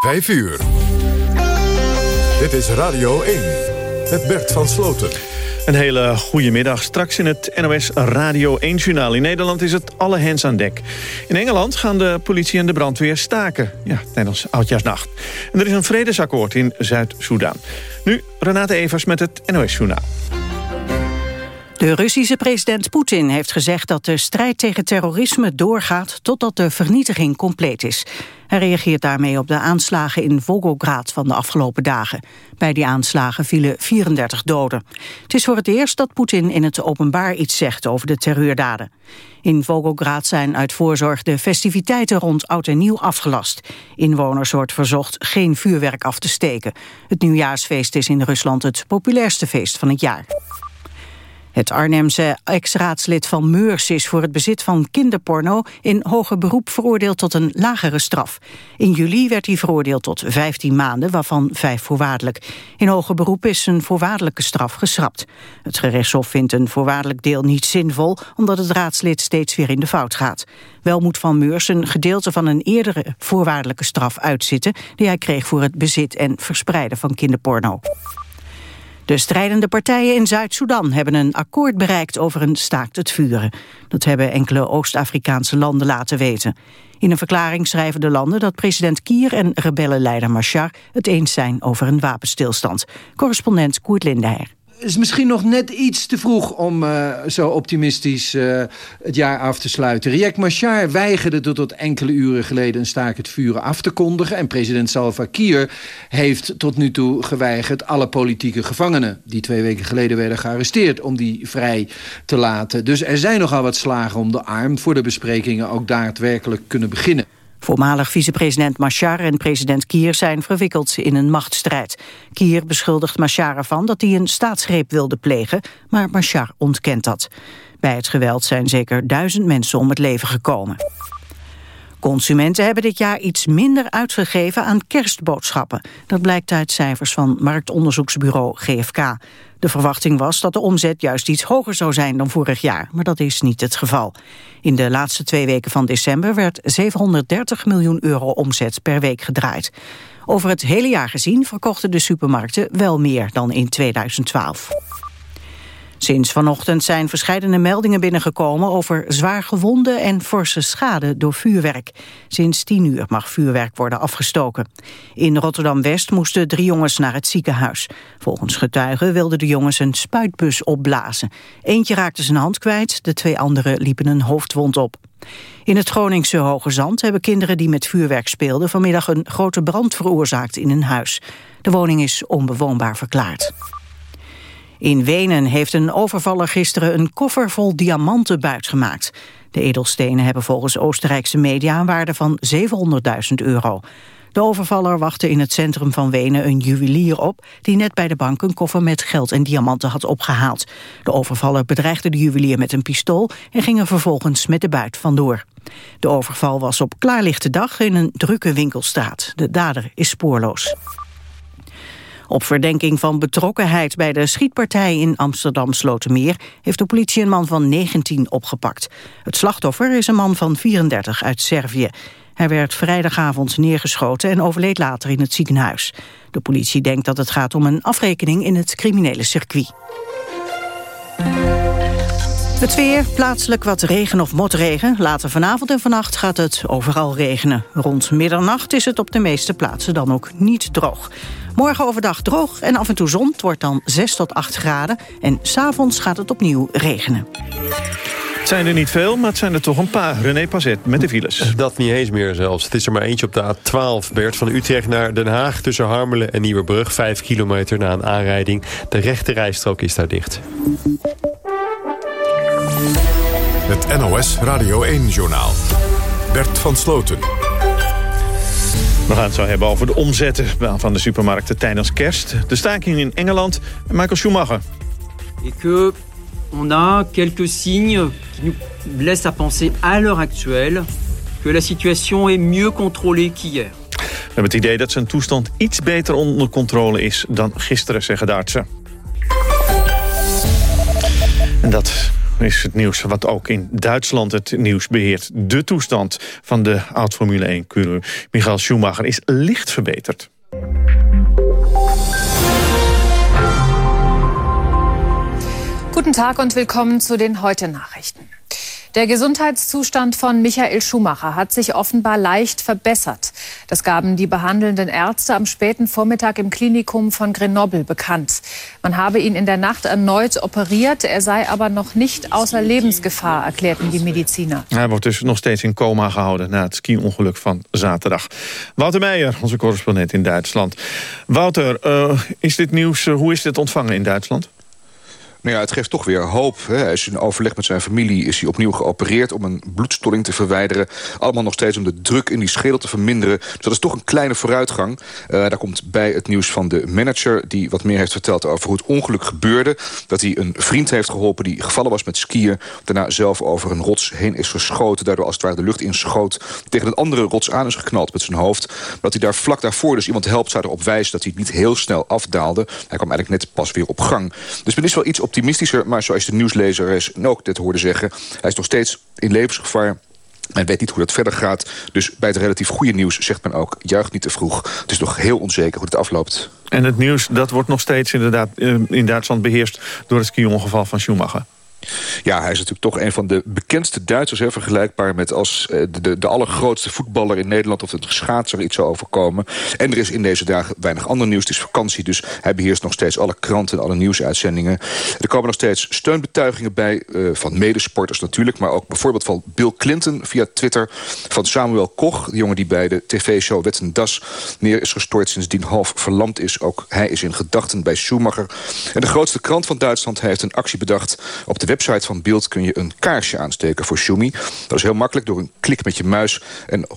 5 uur. Dit is Radio 1 met Bert van Sloten. Een hele goede middag. Straks in het NOS Radio 1-journaal. In Nederland is het alle hens aan dek. In Engeland gaan de politie en de brandweer staken. Ja, tijdens Oudjaarsnacht. En er is een vredesakkoord in Zuid-Soedan. Nu Renate Evers met het NOS-journaal. De Russische president Poetin heeft gezegd dat de strijd tegen terrorisme doorgaat totdat de vernietiging compleet is. Hij reageert daarmee op de aanslagen in Volgograd van de afgelopen dagen. Bij die aanslagen vielen 34 doden. Het is voor het eerst dat Poetin in het openbaar iets zegt over de terreurdaden. In Volgograd zijn uit voorzorg de festiviteiten rond Oud en Nieuw afgelast. Inwoners wordt verzocht geen vuurwerk af te steken. Het nieuwjaarsfeest is in Rusland het populairste feest van het jaar. Het Arnhemse ex-raadslid van Meurs is voor het bezit van kinderporno in hoger beroep veroordeeld tot een lagere straf. In juli werd hij veroordeeld tot 15 maanden, waarvan 5 voorwaardelijk. In hoger beroep is een voorwaardelijke straf geschrapt. Het gerechtshof vindt een voorwaardelijk deel niet zinvol, omdat het raadslid steeds weer in de fout gaat. Wel moet Van Meurs een gedeelte van een eerdere voorwaardelijke straf uitzitten, die hij kreeg voor het bezit en verspreiden van kinderporno. De strijdende partijen in Zuid-Soedan hebben een akkoord bereikt over een staakt het vuren. Dat hebben enkele Oost-Afrikaanse landen laten weten. In een verklaring schrijven de landen dat president Kier en rebellenleider Machar het eens zijn over een wapenstilstand. Correspondent Koert Lindeyer is misschien nog net iets te vroeg om uh, zo optimistisch uh, het jaar af te sluiten. Riek Machar weigerde tot, tot enkele uren geleden een staak het vuren af te kondigen. En president Salva Kiir heeft tot nu toe geweigerd alle politieke gevangenen... die twee weken geleden werden gearresteerd, om die vrij te laten. Dus er zijn nogal wat slagen om de arm voor de besprekingen ook daadwerkelijk kunnen beginnen. Voormalig vicepresident Machar en president Kier zijn verwikkeld in een machtsstrijd. Kier beschuldigt Machar ervan dat hij een staatsgreep wilde plegen, maar Machar ontkent dat. Bij het geweld zijn zeker duizend mensen om het leven gekomen. Consumenten hebben dit jaar iets minder uitgegeven aan kerstboodschappen. Dat blijkt uit cijfers van marktonderzoeksbureau GFK. De verwachting was dat de omzet juist iets hoger zou zijn dan vorig jaar, maar dat is niet het geval. In de laatste twee weken van december werd 730 miljoen euro omzet per week gedraaid. Over het hele jaar gezien verkochten de supermarkten wel meer dan in 2012. Sinds vanochtend zijn verschillende meldingen binnengekomen over zwaar gewonden en forse schade door vuurwerk. Sinds tien uur mag vuurwerk worden afgestoken. In Rotterdam-West moesten drie jongens naar het ziekenhuis. Volgens getuigen wilden de jongens een spuitbus opblazen. Eentje raakte zijn hand kwijt, de twee anderen liepen een hoofdwond op. In het Groningse Hoge Zand hebben kinderen die met vuurwerk speelden... vanmiddag een grote brand veroorzaakt in een huis. De woning is onbewoonbaar verklaard. In Wenen heeft een overvaller gisteren een koffer vol diamanten buitgemaakt. De edelstenen hebben volgens Oostenrijkse media een waarde van 700.000 euro. De overvaller wachtte in het centrum van Wenen een juwelier op... die net bij de bank een koffer met geld en diamanten had opgehaald. De overvaller bedreigde de juwelier met een pistool... en ging er vervolgens met de buit vandoor. De overval was op klaarlichte dag in een drukke winkelstraat. De dader is spoorloos. Op verdenking van betrokkenheid bij de schietpartij in Amsterdam-Slotermeer... heeft de politie een man van 19 opgepakt. Het slachtoffer is een man van 34 uit Servië. Hij werd vrijdagavond neergeschoten en overleed later in het ziekenhuis. De politie denkt dat het gaat om een afrekening in het criminele circuit. Het weer, plaatselijk wat regen of motregen. Later vanavond en vannacht gaat het overal regenen. Rond middernacht is het op de meeste plaatsen dan ook niet droog. Morgen overdag droog en af en toe zon. Het wordt dan 6 tot 8 graden. En s'avonds gaat het opnieuw regenen. Het zijn er niet veel, maar het zijn er toch een paar. René Pazet met de files. Dat niet eens meer zelfs. Het is er maar eentje op de A12, Bert. Van Utrecht naar Den Haag tussen Harmelen en Nieuwebrug. Vijf kilometer na een aanrijding. De rechte rijstrook is daar dicht. Het NOS Radio 1-journaal. Bert van Sloten. We gaan het zo hebben over de omzetten van de supermarkten tijdens kerst. De staking in Engeland en Michael Schumacher. Et que on a quelques signes qui nous laissent à penser à l'heure actuelle que la situation est mieux contrôlée qu'hier. We hebben het idee dat zijn toestand iets beter onder controle is dan gisteren, zeggen de artsen. En dat is het nieuws wat ook in Duitsland het nieuws beheert. De toestand van de oud-Formule 1-coureur Michael Schumacher is licht verbeterd. Guten Tag und willkommen zu den Heute-Nachrichten. Der Gesundheitszustand von Michael Schumacher hat sich offenbar leicht verbessert. Das gaben die behandelnden Ärzte am späten Vormittag im Klinikum von Grenoble bekannt. Man habe ihn in der Nacht erneut operiert, er sei aber noch nicht außer Lebensgefahr, erklärten die Mediziner. Hij wordt dus nog steeds in coma gehouden na het ski-ongeluk zaterdag. Wouter Meijer, onze correspondent in Duitsland. Wouter, uh, is dit nieuws, uh, hoe is dit ontvangen in Duitsland? Nou ja, het geeft toch weer hoop. Hè. Hij is in overleg met zijn familie is hij opnieuw geopereerd... om een bloedstolling te verwijderen. Allemaal nog steeds om de druk in die schedel te verminderen. Dus dat is toch een kleine vooruitgang. Uh, daar komt bij het nieuws van de manager... die wat meer heeft verteld over hoe het ongeluk gebeurde. Dat hij een vriend heeft geholpen die gevallen was met skiën. Daarna zelf over een rots heen is geschoten. Daardoor als het ware de lucht inschoot. Tegen een andere rots aan is geknald met zijn hoofd. Dat hij daar vlak daarvoor dus iemand helpt zou erop wijzen... dat hij niet heel snel afdaalde. Hij kwam eigenlijk net pas weer op gang. Dus men is wel iets op optimistischer. Maar zoals de nieuwslezer ook dit hoorde zeggen... hij is nog steeds in levensgevaar. Men weet niet hoe dat verder gaat. Dus bij het relatief goede nieuws zegt men ook... juich niet te vroeg. Het is nog heel onzeker hoe het afloopt. En het nieuws dat wordt nog steeds inderdaad eh, in Duitsland beheerst... door het ski-ongeval van Schumacher. Ja, hij is natuurlijk toch een van de bekendste Duitsers. Vergelijkbaar met als eh, de, de, allergrootste voetballer in Nederland... of het schaatser iets zou overkomen. En er is in deze dagen weinig ander nieuws. Het is vakantie, dus hij beheerst nog steeds alle kranten... en alle nieuwsuitzendingen. Er komen nog steeds steunbetuigingen bij uh, van medesporters natuurlijk... maar ook bijvoorbeeld van Bill Clinton via Twitter... van Samuel Koch, de jongen die bij de tv-show Wetten Das... neer is gestort sindsdien half verlamd is. Ook hij is in gedachten bij Schumacher. En de grootste krant van Duitsland heeft een actie bedacht... op de website van Beeld kun je een kaarsje aansteken voor Shumi. Dat is heel makkelijk door een klik met je muis. En 164.000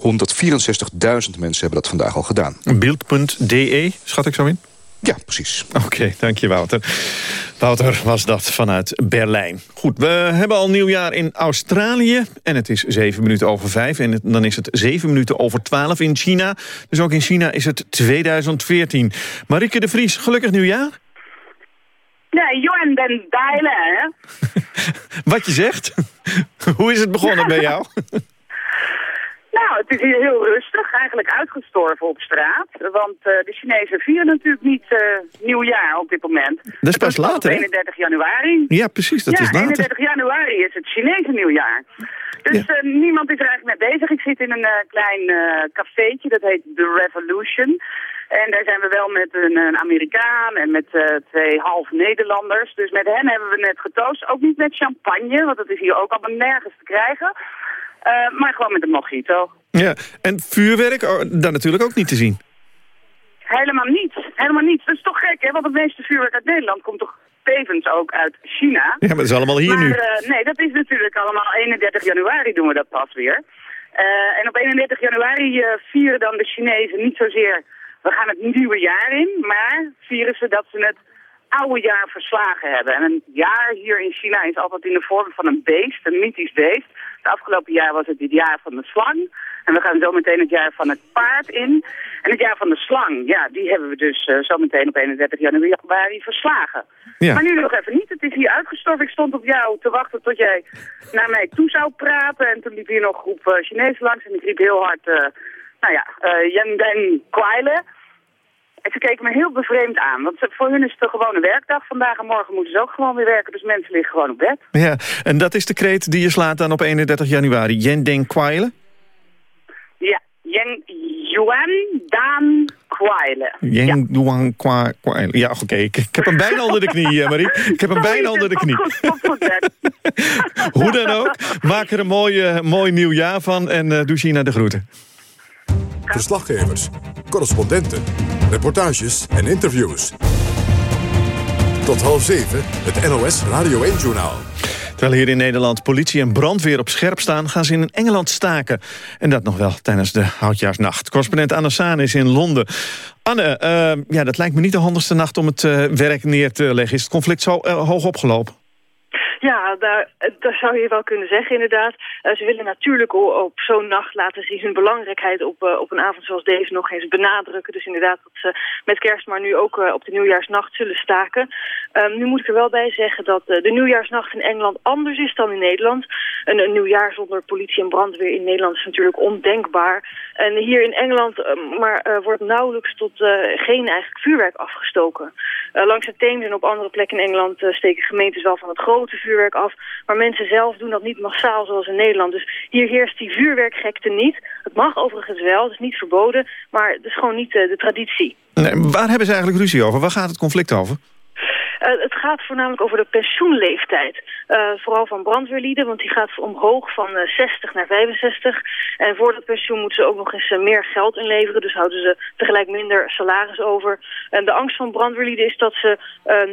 mensen hebben dat vandaag al gedaan. Beeld.de, schat ik zo in? Ja, precies. Oké, okay, dank je Wouter. Wouter was dat vanuit Berlijn. Goed, we hebben al nieuwjaar in Australië. En het is zeven minuten over vijf. En dan is het zeven minuten over twaalf in China. Dus ook in China is het 2014. Marike de Vries, gelukkig nieuwjaar. Ja, Johan Dijlen, hè? Wat je zegt? Hoe is het begonnen bij jou? Nou, het is hier heel rustig, eigenlijk uitgestorven op straat. Want uh, de Chinezen vieren natuurlijk niet uh, nieuwjaar op dit moment. Dat is pas later, 31 januari. Ja, precies, dat ja, is later. 31 januari is het Chinese nieuwjaar. Dus ja. uh, niemand is er eigenlijk mee bezig. Ik zit in een klein cafeetje, dat heet The Revolution. En daar zijn we wel met een, een Amerikaan en met uh, twee half Nederlanders. Dus met hen hebben we net getoost. Ook niet met champagne, want dat is hier ook allemaal nergens te krijgen. Uh, maar gewoon met een mojito. Ja, en vuurwerk, oh, dan natuurlijk ook niet te zien. Helemaal niets. Helemaal niets. Dat is toch gek, hè? Want het meeste vuurwerk uit Nederland komt toch tevens ook uit China. Ja, maar dat is allemaal hier maar, nu. Uh, nee, dat is natuurlijk allemaal 31 januari doen we dat pas weer. Uh, en op 31 januari vieren dan de Chinezen niet zozeer we gaan het nieuwe jaar in, maar vieren ze dat ze het oude jaar verslagen hebben. En een jaar hier in China is altijd in de vorm van een beest, een mythisch beest. Het afgelopen jaar was het het jaar van de slang. En we gaan zo meteen het jaar van het paard in. En het jaar van de slang, ja, die hebben we dus uh, zo meteen op 31 januari verslagen. Ja. Maar nu nog even niet. Het is hier uitgestorven. Ik stond op jou te wachten tot jij naar mij toe zou praten. En toen liep hier nog een groep uh, Chinezen langs en ik riep heel hard... Uh, nou ja, uh, Kwaile. En ze keken me heel bevreemd aan. Want voor hun is het een gewone werkdag. Vandaag en morgen moeten ze ook gewoon weer werken. Dus mensen liggen gewoon op bed. Ja, en dat is de kreet die je slaat dan op 31 januari. Yendeng Kwaile? Ja, Yen Yuan Dan Kwaile. Yen Yuan Kwaile. Ja, oké. Okay. Ik, ik, heb hem bijna onder de knie, Marie. Ik heb hem bijna onder de knie. Goed, goed, goed, Hoe dan ook, maak er een mooi, mooi nieuw jaar van. En uh, doe China de groeten. Verslaggevers, correspondenten, reportages en interviews. Tot half zeven, het NOS Radio 1-journaal. Terwijl hier in Nederland politie en brandweer op scherp staan... gaan ze in Engeland staken. En dat nog wel tijdens de Oudjaarsnacht. Correspondent Anne Saan is in Londen. Anne, uh, ja, dat lijkt me niet de handigste nacht om het uh, werk neer te leggen. Is het conflict zo uh, hoog opgelopen? Ja, daar, daar zou je wel kunnen zeggen inderdaad. Uh, ze willen natuurlijk op zo'n nacht laten zien hun belangrijkheid op, uh, op een avond zoals deze nog eens benadrukken. Dus inderdaad dat ze met kerst maar nu ook uh, op de nieuwjaarsnacht zullen staken. Um, nu moet ik er wel bij zeggen dat de nieuwjaarsnacht in Engeland anders is dan in Nederland. Een, een, nieuwjaar zonder politie en brandweer in Nederland is natuurlijk ondenkbaar. En hier in Engeland maar, wordt nauwelijks tot geen eigenlijk vuurwerk afgestoken. langs de Theems en op andere plekken in Engeland steken gemeentes wel van het grote vuurwerk af. Maar mensen zelf doen dat niet massaal zoals in Nederland. Dus hier heerst die vuurwerkgekte niet. Het mag overigens wel, het is niet verboden. Maar het is gewoon niet de, de traditie. Nee, waar hebben ze eigenlijk ruzie over? Waar gaat het conflict over? Uh, het gaat voornamelijk over de pensioenleeftijd. Uh, vooral van brandweerlieden, want die gaat omhoog van uh, eh, 60 naar 65. En voor dat pensioen moeten ze ook nog eens meer geld inleveren. Dus houden ze tegelijk minder salaris over. En de angst van brandweerlieden is dat ze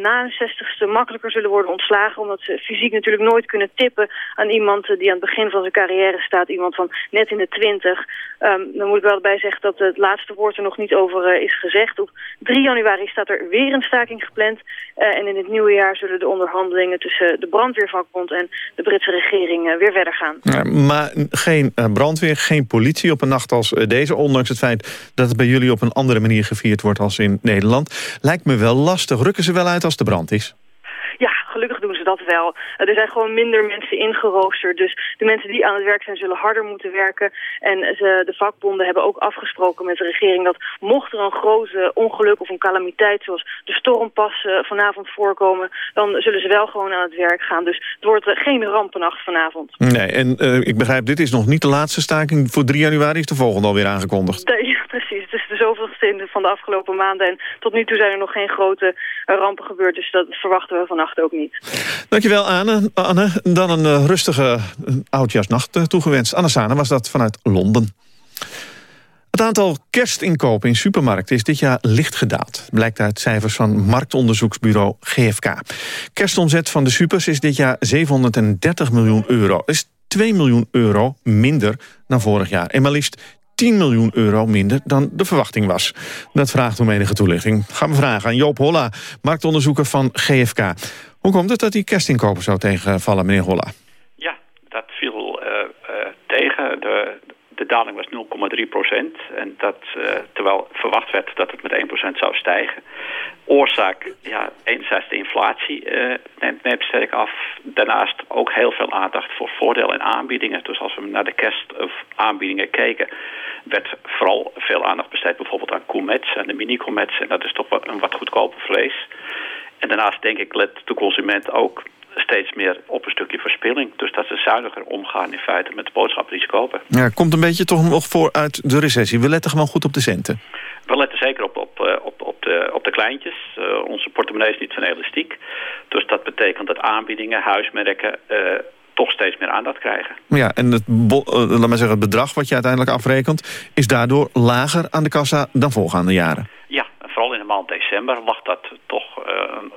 na een 60ste makkelijker zullen worden ontslagen. Omdat ze fysiek natuurlijk nooit kunnen tippen aan iemand die aan het begin van zijn carrière staat. Iemand van net in de 20. Um, ehm, dan moet ik wel erbij zeggen dat het laatste woord er nog niet over is gezegd. Op 3 januari staat er weer een staking gepland. En in het nieuwe jaar zullen de onderhandelingen tussen de brandweervakbond en de Britse regering eh, weer verder gaan. Ja, maar geen eh, brandweer, geen politie op een nacht als eh, deze, ondanks het feit dat het bij jullie op een andere manier gevierd wordt als in Nederland. Lijkt me wel lastig. Rukken ze wel uit als de brand is? Ja, gelukkig dat wel. Uh, er zijn gewoon minder mensen ingeroosterd. Dus de mensen die aan het werk zijn zullen harder moeten werken. En ze, de vakbonden hebben ook afgesproken met de regering... dat mocht er een grote ongeluk of een calamiteit zoals de stormpas uh, vanavond voorkomen... dan zullen ze wel gewoon aan het werk gaan. Dus het wordt geen rampennacht vanavond. Nee, en ik begrijp, dit is nog niet de laatste staking. Voor 3 januari is de volgende alweer aangekondigd. De, zoveelste van de afgelopen maanden. En tot nu toe zijn er nog geen grote rampen gebeurd. Dus dat verwachten we vannacht ook niet. Dankjewel Anne. Anne. Dan een uh, rustige uh, oudjaarsnacht uh, toegewenst. Anne Sana was dat vanuit Londen. Het aantal kerstinkopen in supermarkten is dit jaar licht gedaald. Blijkt uit cijfers van marktonderzoeksbureau GFK. Kerstomzet van de supers is dit jaar 730 miljoen euro. Is 2 miljoen euro minder dan vorig jaar. En maar liefst 10 miljoen euro minder dan de verwachting was. Dat vraagt om enige toelichting. Gaan we vragen aan Joop Holla, marktonderzoeker van GFK. Hoe komt het dat die kerstinkopen zo tegenvallen, meneer Holla? Ja, dat viel uh, uh, tegen. De, de daling was 0,3 procent. En dat, uh, terwijl verwacht werd dat het met 1 procent zou stijgen. Oorzaak, ja, enerzijds de inflatie neemt, neemt sterk af. Daarnaast ook heel veel aandacht voor voordelen en aanbiedingen. Dus als we naar de kerstaanbiedingen keken werd vooral veel aandacht besteed bijvoorbeeld aan koemets en de mini-koemets. En dat is toch een wat goedkoper vlees. En daarnaast denk ik let de consument ook steeds meer op een stukje verspilling. Dus dat ze zuiniger omgaan in feite met de boodschappen die ze kopen. Ja, komt een beetje toch nog voor uit de recessie. We letten gewoon goed op de centen. We letten zeker op, op, eh, op, op, de, op de kleintjes. Uh, onze portemonnee is niet van elastiek. Dus dat betekent dat aanbiedingen, huismerken... Uh, toch steeds meer aandacht krijgen. Ja, en het, laat maar zeggen, het bedrag wat je uiteindelijk afrekent... is daardoor lager aan de kassa dan voorgaande jaren? Ja, vooral in de maand december lag dat toch uh,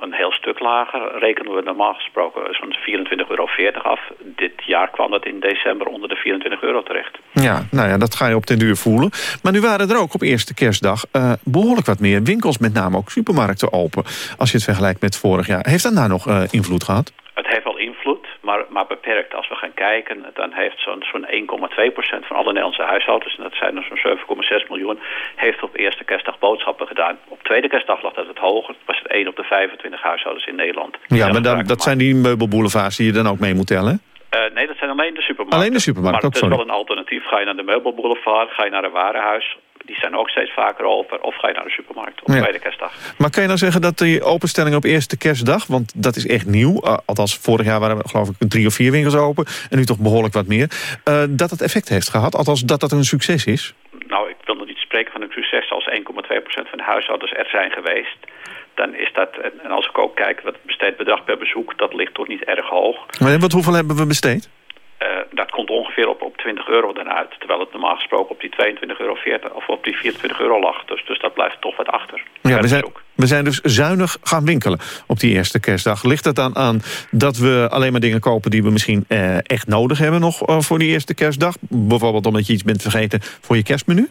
een heel stuk lager. Rekenen we normaal gesproken zo'n 24,40 euro af. Dit jaar kwam dat in december onder de 24 euro terecht. Ja, nou ja, dat ga je op den duur voelen. Maar nu waren er ook op eerste kerstdag uh, behoorlijk wat meer winkels... met name ook supermarkten open, als je het vergelijkt met vorig jaar. Heeft dat nou nog invloed gehad? Het heeft wel invloed, maar, beperkt. Als we gaan kijken, dan heeft zo'n zo'n 1,2% van alle Nederlandse huishoudens... en dat zijn er zo'n 7,6 miljoen... heeft op eerste kerstdag boodschappen gedaan. Op tweede kerstdag lag dat het hoger. Het was het 1 op de 25 huishoudens in Nederland. Ja, maar dan, dat zijn die meubelboulevards die je dan ook mee moet tellen? Uh, nee, dat zijn alleen de supermarkten. Alleen de supermarkt, maar het is wel een alternatief. Ga je naar de meubelboulevard, ga je naar een warenhuis zijn ook steeds vaker open. Of ga je naar de supermarkt op ja. tweede kerstdag. Maar kan je nou zeggen dat die openstelling op eerste kerstdag... want dat is echt nieuw, uh, althans vorig jaar waren we geloof ik drie of vier winkels open... en nu toch behoorlijk wat meer, uh, dat het effect heeft gehad? Althans dat dat een succes is? Nou, ik wil nog niet spreken van een succes als 1,2% van de huishoudens er zijn geweest dan is dat, en als ik ook kijk wat besteed bedrag per bezoek, dat ligt toch niet erg hoog. Maar wat, hoeveel hebben we besteed? Uh, dat komt ongeveer op, op 20 euro dan uit. Terwijl het normaal gesproken op die 22,40 euro of op die 24 euro lag. Dus, dus dat blijft toch wat achter. Ja, we zijn, we zijn dus zuinig gaan winkelen op die eerste kerstdag. Ligt het dan aan dat we alleen maar dingen kopen die we misschien eh, echt nodig hebben nog uh, voor die eerste kerstdag? Bijvoorbeeld omdat je iets bent vergeten voor je kerstmenu?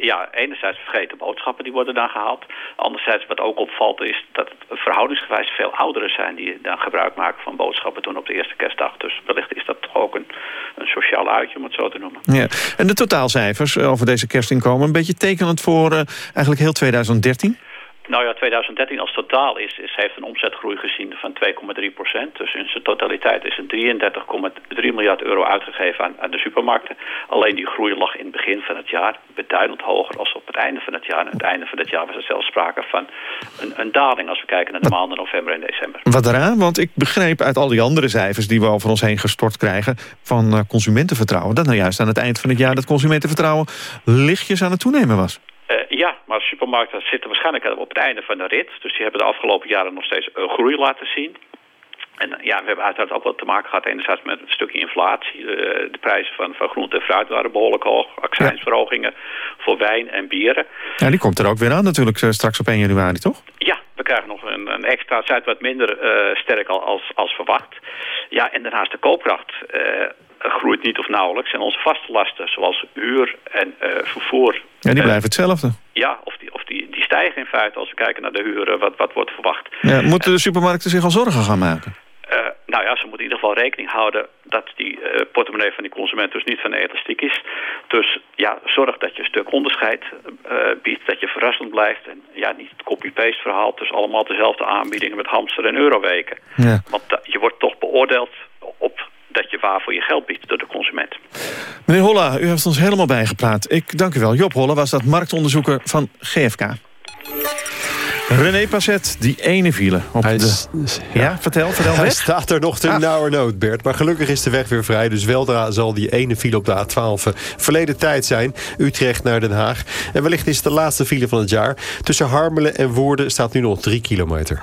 Ja, enerzijds vergeten boodschappen die worden dan gehaald. Anderzijds wat ook opvalt is dat verhoudingsgewijs veel ouderen zijn... die dan gebruik maken van boodschappen toen op de eerste kerstdag. Dus wellicht is dat toch ook een, sociaal uitje om het zo te noemen. Ja. En de totaalcijfers over deze kerstinkomen... een beetje tekenend voor uh, eigenlijk heel 2013? Nou ja, 2013 als totaal is, is, heeft een omzetgroei gezien van 2,3 procent. Dus in zijn totaliteit is er 33,3 miljard euro uitgegeven aan, aan, de supermarkten. Alleen die groei lag in het begin van het jaar beduidend hoger als op het einde van het jaar. En aan het einde van het jaar was er zelfs sprake van een, een daling als we kijken naar de maanden november en december. Wat eraan? Want ik begreep uit al die andere cijfers die we over ons heen gestort krijgen van uh, consumentenvertrouwen, dat nou juist aan het eind van het jaar dat consumentenvertrouwen lichtjes aan het toenemen was. Ja, maar supermarkten zitten waarschijnlijk op het einde van de rit. Dus die hebben de afgelopen jaren nog steeds een groei laten zien. En ja, we hebben uiteraard ook wat te maken gehad enerzijds met een stukje inflatie. De, de prijzen van, van groente en fruit waren behoorlijk hoog. Accijnsverhogingen voor wijn en bieren. Ja, die komt er ook weer aan natuurlijk straks op 1 januari, toch? Ja, we krijgen nog een, een extra, zijt wat minder uh, sterk als, als verwacht. Ja, en daarnaast de koopkracht uh, groeit niet of nauwelijks. En onze vaste lasten, zoals huur en uh, vervoer... Ja, die blijven hetzelfde. Ja, of, die, of die, die stijgen in feite als we kijken naar de huren, wat, wat wordt verwacht. Ja, moeten de supermarkten zich al zorgen gaan maken? Uh, nou ja, ze moeten in ieder geval rekening houden dat die uh, portemonnee van die consument dus niet van elastiek is. Dus ja, zorg dat je een stuk onderscheid uh, biedt, dat je verrassend blijft. En ja, niet het copy-paste verhaal, dus allemaal dezelfde aanbiedingen met hamster en euroweken. Ja. Want je wordt toch beoordeeld op dat je waar voor je geld biedt door de consument. Meneer Holla, u heeft ons helemaal bijgepraat. Ik dank u wel. Job Holla was dat marktonderzoeker van GFK. René Passet, die ene file. Op Hij de... is- ja. ja. vertel, vertel Hij weg. staat er nog te Ah. nauwernood, Bert. Maar gelukkig is de weg weer vrij. Dus weldra zal die ene file op de A12 verleden tijd zijn. Utrecht naar Den Haag. En wellicht is het de laatste file van het jaar. Tussen Harmelen en Woerden staat nu nog drie kilometer.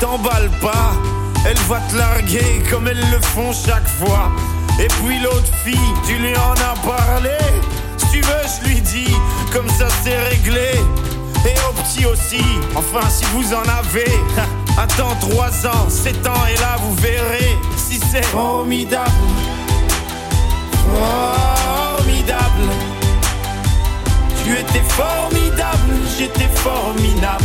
t'emballe pas. Elle va te larguer comme elles le font chaque fois. Et puis l'autre fille, tu lui en as parlé. Si tu veux, je lui dis, comme ça c'est réglé. Et au petit aussi, enfin si vous en avez. Attends 3 ans, 7 ans, et là vous verrez si c'est formidable. Formidable. Tu étais formidable, j'étais formidable.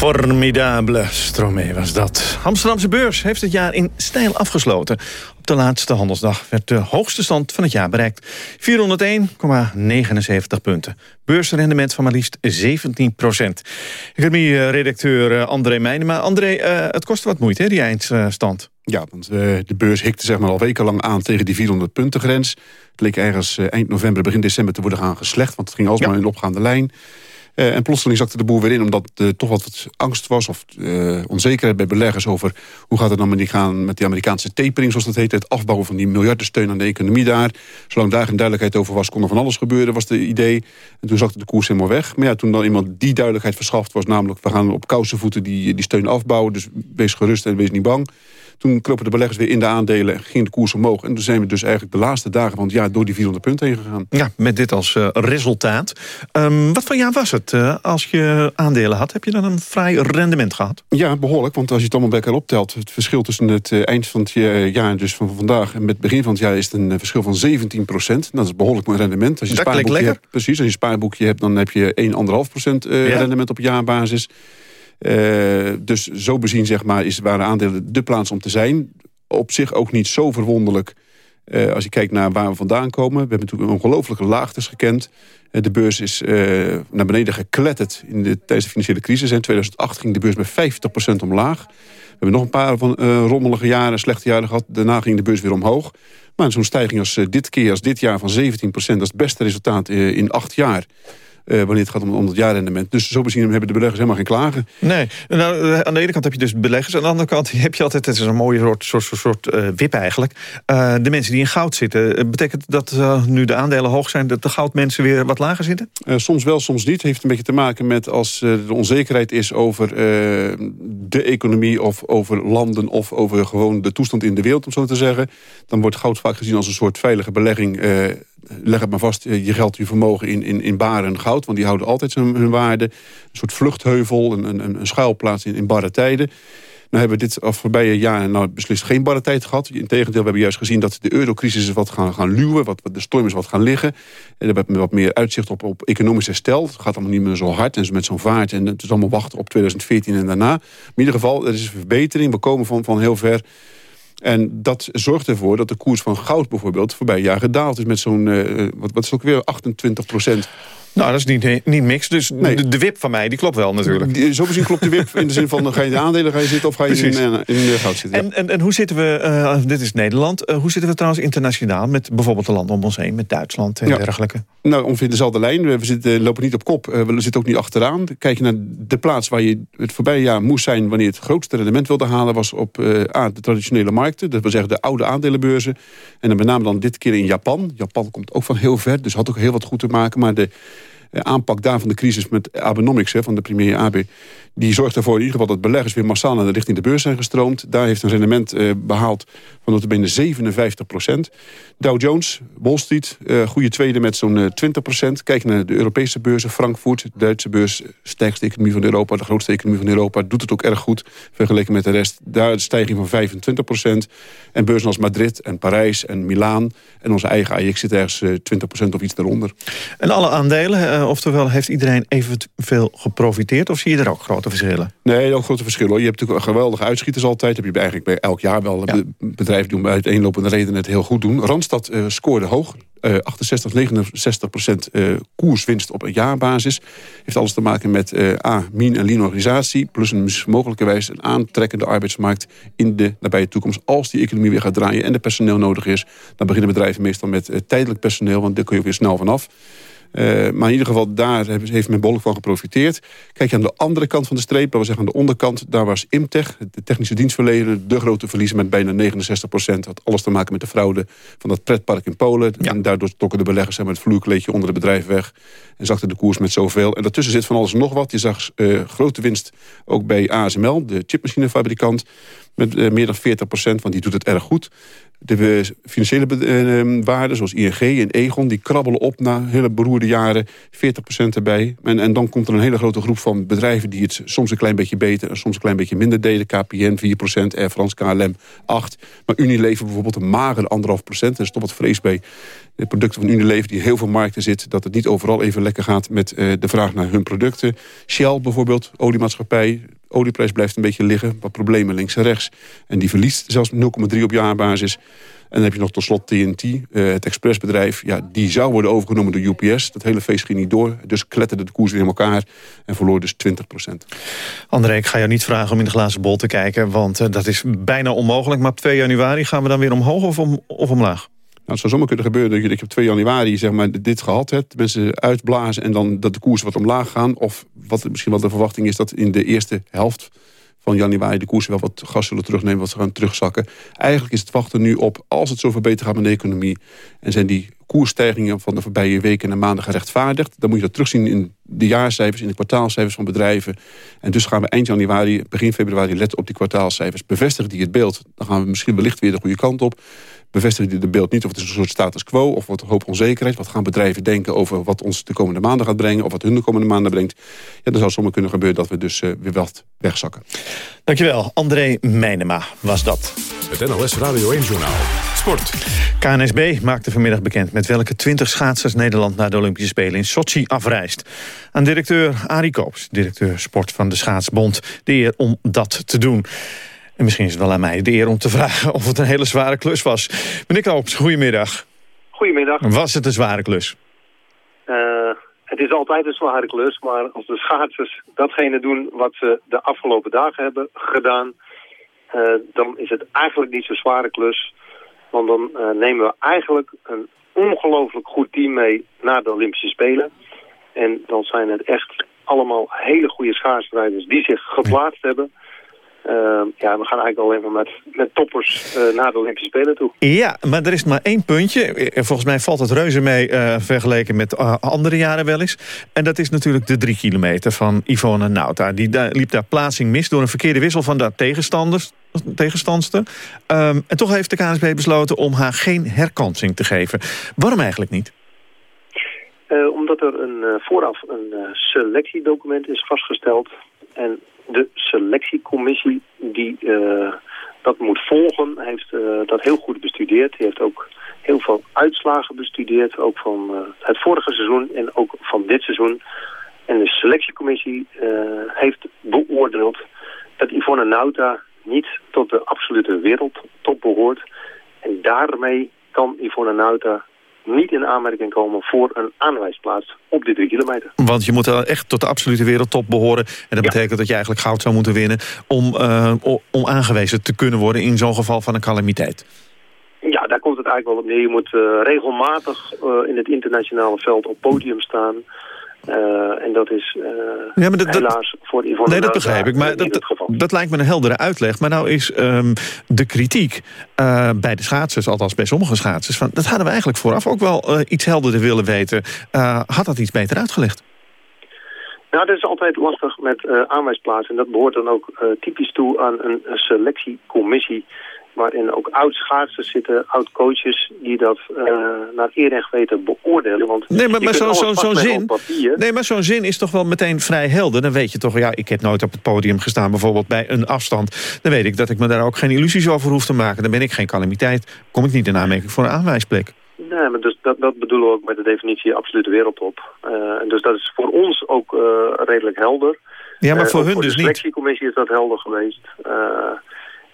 Formidable Stromae was dat. Amsterdamse beurs heeft het jaar in stijl afgesloten. Op de laatste handelsdag werd de hoogste stand van het jaar bereikt. 401,79 punten. Beursrendement van maar liefst 17 procent. Economie-redacteur eh, André Meijnema. André, uh, het kostte wat moeite, hè, die eindstand. Ja, want uh, de beurs hikte zeg maar al wekenlang aan tegen die 400 punten grens. Het leek ergens eind november, begin december te worden gaan geslecht. Want het ging alsmaar ja. in een opgaande lijn. Uh, en plotseling zakte de boel weer in, omdat er toch wat angst was... of uh, onzekerheid bij beleggers over hoe gaat het dan met gaan... met die Amerikaanse tapering, zoals dat heet... het afbouwen van die miljardensteun aan de economie daar. Zolang daar geen duidelijkheid over was, kon er van alles gebeuren, was het idee. En toen zakte de koers helemaal weg. Maar ja, toen dan iemand die duidelijkheid verschaft was... namelijk, we gaan op kousenvoeten die, die steun afbouwen... dus wees gerust en wees niet bang... Toen kropen de beleggers weer in de aandelen en ging de koers omhoog. En toen zijn we dus eigenlijk de laatste dagen van het jaar door die 400 punten heen gegaan. Ja, met dit als uh, resultaat. Um, wat voor jaar was het? Uh, als je aandelen had, heb je dan een vrij rendement gehad? Ja, behoorlijk. Want als je het allemaal bij elkaar optelt... het verschil tussen het uh, eind van het jaar, dus van vandaag... en met het begin van het jaar is het een verschil van 17 procent. Dat is behoorlijk mooi rendement. Als je dat klinkt lekker. Hebt, precies, als je een spaarboekje hebt... dan heb je 1,5 procent ja. rendement op jaarbasis. Uh, dus zo bezien zeg maar, is, waren aandelen de plaats om te zijn. Op zich ook niet zo verwonderlijk uh, als je kijkt naar waar we vandaan komen. We hebben natuurlijk ongelooflijke laagtes gekend. Uh, de beurs is naar beneden gekletterd in de, tijdens de financiële crisis. In 2008 ging de beurs met 50% omlaag. We hebben nog een paar van rommelige jaren, slechte jaren gehad. Daarna ging de beurs weer omhoog. Maar zo'n stijging als dit keer, als dit jaar van 17%... dat is het beste resultaat in acht jaar. Uh, wanneer het gaat om, om het jaarrendement. Dus zo bezien hebben de beleggers helemaal geen klagen. Nee, nou, eh, aan de ene kant heb je dus beleggers. Aan de andere kant heb je altijd, het is een mooie soort, soort, soort, soort uh, wip eigenlijk. Uh, de mensen die in goud zitten. Betekent dat nu de aandelen hoog zijn, dat de goudmensen weer wat lager zitten? soms wel, soms niet. Het heeft een beetje te maken met als de onzekerheid is over de economie... of over landen of over gewoon de toestand in de wereld, om zo te zeggen. Dan wordt goud vaak gezien als een soort veilige belegging leg het maar vast, je geld, je vermogen in, in, in baren en goud. Want die houden altijd hun, hun waarde. Een soort vluchtheuvel, een, een, een schuilplaats in, in barre tijden. Nou hebben we dit af voorbije jaren nou beslist geen barre tijd gehad. Integendeel, we hebben juist gezien dat de eurocrisis is wat gaan, gaan luwen. Wat, de storm is wat gaan liggen. En we hebben wat meer uitzicht op, op economisch herstel. Het gaat allemaal niet meer zo hard en met zo'n vaart. En het is allemaal wachten op 2014 en daarna. in ieder geval, er is een verbetering. We komen van, van heel ver. En dat zorgt ervoor dat de koers van goud bijvoorbeeld voorbij jaar gedaald is met zo'n, uh, wat, wat is ook weer 28 procent. Nou, dat is niet, niet mix. Dus nee. de, de, wip van mij, die klopt wel natuurlijk. Die, zo bezien klopt de wip in de zin van... ga je de aandelen ga je zitten of ga je in, in, in, goud zitten. En, en, en hoe zitten we, uh, dit is Nederland... Uh, hoe zitten we trouwens internationaal met bijvoorbeeld de landen om ons heen... met Duitsland en ja. dergelijke? Nou, ongeveer dezelfde lijn. We zitten, lopen niet op kop, uh, we zitten ook niet achteraan. Kijk je naar de plaats waar je het voorbije jaar moest zijn... wanneer je het grootste rendement wilde halen... was op A, de traditionele markten. Dat wil zeggen de oude aandelenbeurzen. En dan met name dan dit keer in Japan. Japan komt ook van heel ver, dus had ook heel wat goed te maken. Maar de eh, aanpak daar van de crisis met Abenomics, hè, van de premier Abe... die zorgt ervoor in ieder geval dat beleggers weer massaal naar de richting de beurs zijn gestroomd. Daar heeft een rendement uh, behaald van notabene 57 procent. Dow Jones, Wall Street, uh, goede tweede met zo'n uh, 20 procent. Kijk naar de Europese beurzen, Frankfurt, de Duitse beurs... sterkste economie van Europa, de grootste economie van Europa... doet het ook erg goed vergeleken met de rest. Daar een stijging van 25 procent. En beurzen als Madrid en Parijs en Milaan... en onze eigen AX zit ergens 20 procent of iets daaronder. En alle aandelen uh, oftewel, heeft iedereen evenveel geprofiteerd? Of zie je er ook grote verschillen? Nee, ook grote verschillen. Je hebt natuurlijk geweldige uitschieters altijd. heb je eigenlijk bij elk jaar wel. Ja. Bedrijven die om uiteenlopende redenen het heel goed doen. Randstad uh, scoorde hoog. Uh, 68, 69 procent uh, koerswinst op een jaarbasis. Heeft alles te maken met uh, A, min en lean organisatie... plus een mogelijkerwijs een aantrekkende arbeidsmarkt in de nabije toekomst. Als die economie weer gaat draaien en er personeel nodig is... dan beginnen bedrijven meestal met tijdelijk personeel... want daar kun je weer snel vanaf. Uh, maar in ieder geval, daar heeft men behoorlijk van geprofiteerd. Kijk je aan de andere kant van de streep, dat we zeggen aan de onderkant... daar was Imtech, de technische dienstverlener, de grote verliezer... met bijna 69 procent. had alles te maken met de fraude van dat pretpark in Polen. En daardoor trokken de beleggers met het vloerkleedje onder het bedrijf weg... en zakte de koers met zoveel. En daartussen zit van alles nog wat. Je zag uh, grote winst ook bij ASML, de chipmachinefabrikant... met uh, meer dan 40 procent, want die doet het erg goed. De financiële uh, waarden, zoals ING en Egon... die krabbelen op na hele beroerde jaren, 40% erbij. En, en dan komt er een hele grote groep van bedrijven... die het soms een klein beetje beter en soms een klein beetje minder deden. KPN 4%, Air France, KLM 8%. Maar Unilever bijvoorbeeld een magere 1,5%. Er is toch wat vrees bij de producten van Unilever... die in heel veel markten zit, dat het niet overal even lekker gaat... met de vraag naar hun producten. Shell bijvoorbeeld, oliemaatschappij olieprijs blijft een beetje liggen. Wat problemen links en rechts. En die verliest zelfs 0,3 op jaarbasis. En dan heb je nog tot slot TNT, eh, het expressbedrijf. Ja, die zou worden overgenomen door UPS. Dat hele feest ging niet door. Dus kletterde de koers weer in elkaar. En verloor dus 20 procent. André, ik ga jou niet vragen om in de glazen bol te kijken. Want uh, dat is bijna onmogelijk. Maar op 2 januari gaan we dan weer omhoog of, om, of omlaag? Nou, het zou zomaar kunnen gebeuren dat je, dat je op 2 januari zeg maar, dit gehad hebt. Mensen uitblazen en dan dat de koersen wat omlaag gaan. Of wat misschien wat de verwachting is dat in de eerste helft van januari de koersen wel wat gas zullen terugnemen, wat ze gaan terugzakken. Eigenlijk is het wachten nu op, als het zoveel beter gaat met de economie... en zijn die koersstijgingen van de voorbije weken en maanden gerechtvaardigd... dan moet je dat terugzien in de jaarcijfers, in de kwartaalcijfers van bedrijven. En dus gaan we eind januari, begin februari letten op die kwartaalcijfers. Bevestigen die het beeld, dan gaan we misschien wellicht weer de goede kant op bevestigen de beeld niet of het is een soort status quo... of wat hoop onzekerheid. Wat gaan bedrijven denken over wat ons de komende maanden gaat brengen... of wat hun de komende maanden brengt. Ja, dan zou zomaar kunnen gebeuren dat we dus uh, weer wat wegzakken. Dankjewel. André Meijnema was dat. Het NLS Radio 1-journaal. Sport. KNSB maakte vanmiddag bekend met welke 20 schaatsers Nederland... naar de Olympische Spelen in Sochi afreist. Aan directeur Arie Koops, directeur sport van de Schaatsbond... de eer om dat te doen. En misschien is het wel aan mij de eer om te vragen of het een hele zware klus was. Meneer Koops, goedemiddag. Goedemiddag. Was het een zware klus? Uh, het is altijd een zware klus, maar als de schaatsers datgene doen wat ze de afgelopen dagen hebben gedaan, uh, dan is het eigenlijk niet zo'n zware klus. Want dan uh, nemen we eigenlijk een ongelooflijk goed team mee naar de Olympische Spelen. En dan zijn het echt allemaal hele goede schaatsrijders die zich geplaatst hebben. Uh, ja, we gaan eigenlijk alleen maar met, met toppers uh, naar de Olympische Spelen toe. Ja, maar er is maar één puntje. Eh, volgens mij valt het reuze mee uh, vergeleken met andere jaren wel eens. En dat is natuurlijk de drie kilometer van Yvonne Nauta. Die daar, liep daar plaatsing mis door een verkeerde wissel van de tegenstanders, tegenstandster. Um, en toch heeft de KNSB besloten om haar geen herkansing te geven. Waarom eigenlijk niet? omdat er een, vooraf een selectiedocument is vastgesteld... En de selectiecommissie die uh, dat moet volgen, heeft uh, dat heel goed bestudeerd. Die heeft ook heel veel uitslagen bestudeerd, ook van uh, het vorige seizoen en ook van dit seizoen. En de selectiecommissie heeft beoordeeld dat Yvonne Nauta niet tot de absolute wereldtop behoort. En daarmee kan Yvonne Nauta niet in aanmerking komen voor een aanwijsplaats op die drie kilometer. Want je moet echt tot de absolute wereldtop behoren. En dat betekent dat je eigenlijk goud zou moeten winnen... om, uh, om aangewezen te kunnen worden in zo'n geval van een calamiteit. Ja, daar komt het eigenlijk wel op neer. Je moet uh, regelmatig uh, in het internationale veld op podium staan... Uh, en dat is uh, ja, maar dat, helaas voor Yvonne Nee, dat begrijp ik. Maar dat, dat, lijkt me een heldere uitleg. Maar nou is um, de kritiek uh, bij de schaatsers, althans bij sommige schaatsers... Van, dat hadden we eigenlijk vooraf ook wel iets helderder willen weten. had dat iets beter uitgelegd? Nou, dat is altijd lastig met aanwijsplaatsen. En dat behoort dan ook typisch toe aan een selectiecommissie waarin ook oud-schaatsers zitten, oud-coaches... die dat uh, naar eer en geweten beoordelen. Want nee, maar, maar zo'n zo, zo zin, nee, maar zo'n zin is toch wel meteen vrij helder. Dan weet je toch, ja, ik heb nooit op het podium gestaan... bijvoorbeeld bij een afstand. Dan weet ik dat ik me daar ook geen illusies over hoef te maken. Dan ben ik geen calamiteit. Kom ik niet in aanmerking voor een aanwijsplek. Nee, maar dus dat, dat bedoelen we ook met de definitie absolute wereldtop. Uh, dus dat is voor ons ook uh, redelijk helder. Ja, maar voor hun voor dus niet. de selectiecommissie is dat helder geweest.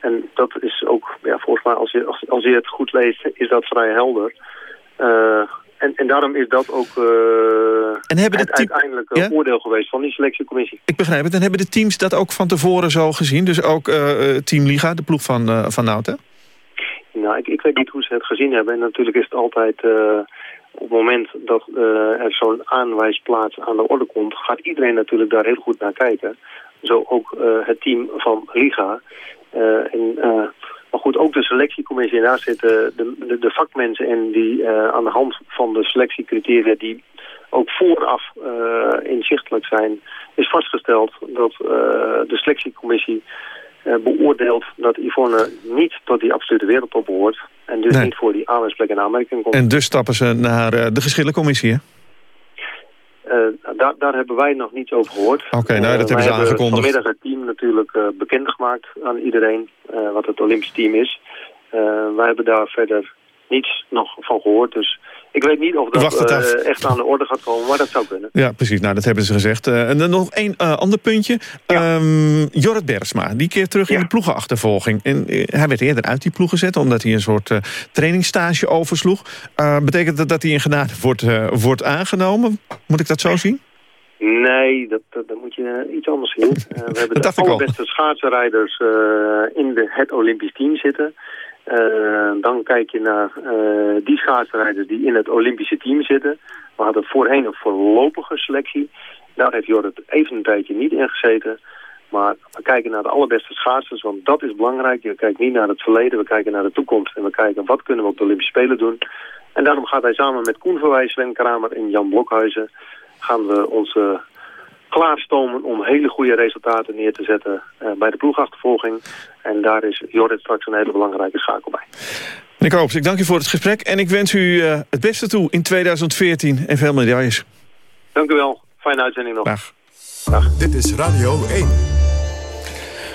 En dat is ook, ja, volgens mij, als je, als, als je het goed leest, is dat vrij helder. Uh, en, en daarom is dat ook uh, en hebben het uiteindelijke ja? oordeel geweest van die selectiecommissie. Ik begrijp het. En hebben de teams dat ook van tevoren zo gezien? Dus ook uh, Team Liga, de ploeg van, uh, van Nauta? Nou, ik, ik weet niet hoe ze het gezien hebben. En natuurlijk is het altijd op het moment dat er zo'n aanwijsplaats aan de orde komt, gaat iedereen natuurlijk daar heel goed naar kijken. Zo ook het team van Liga. Uh, en, maar goed, ook de selectiecommissie, daar zitten de, de, de vakmensen in die aan de hand van de selectiecriteria die ook vooraf inzichtelijk zijn, is vastgesteld dat de selectiecommissie beoordeelt dat Yvonne niet tot die absolute wereldtop behoort. En dus niet voor die aanwijsplek in aanmerking komt. En dus stappen ze naar de geschillencommissie, hè? Uh, daar, daar hebben wij nog niets over gehoord. Oké, okay, nou, dat uh, hebben ze aangekondigd. We hebben vanmiddag het team natuurlijk uh, bekendgemaakt aan iedereen wat het Olympisch team is. wij hebben daar verder niets nog van gehoord. Dus ik weet niet of dat uh, echt aan de orde gaat komen, maar dat zou kunnen. Ja, precies. Nou, dat hebben ze gezegd. Uh, en dan nog één uh, ander puntje. Ja. Um, Jorrit Bergsma, die keert terug ja. in de ploegenachtervolging. En hij werd eerder uit die ploeg gezet, omdat hij een soort trainingsstage oversloeg. betekent dat dat hij in genade wordt, wordt aangenomen? Moet ik dat zo zien? Nee, dat, dat, dat moet je iets anders zien. we hebben de allerbeste schaatsenrijders in de, het Olympisch team zitten. Uh, dan kijk je naar uh, die schaatsrijders die in het Olympische team zitten. We hadden voorheen een voorlopige selectie. Daar heeft Jorrit even een tijdje niet in gezeten. Maar we kijken naar de allerbeste schaatsers, want dat is belangrijk. We kijken niet naar het verleden, we kijken naar de toekomst. En we kijken wat kunnen we op de Olympische Spelen doen. En daarom gaat hij samen met Koen Verwijs, Sven Kramer en Jan Blokhuizen... gaan we onze klaarstomen om hele goede resultaten neer te zetten uh, bij de ploegachtervolging. En daar is Jorrit straks een hele belangrijke schakel bij. Meneer Koops, ik dank u voor het gesprek en ik wens u uh, het beste toe in 2014 en veel medailles. Dank u wel. Fijne uitzending nog. Dag. Dag. Dit is Radio 1.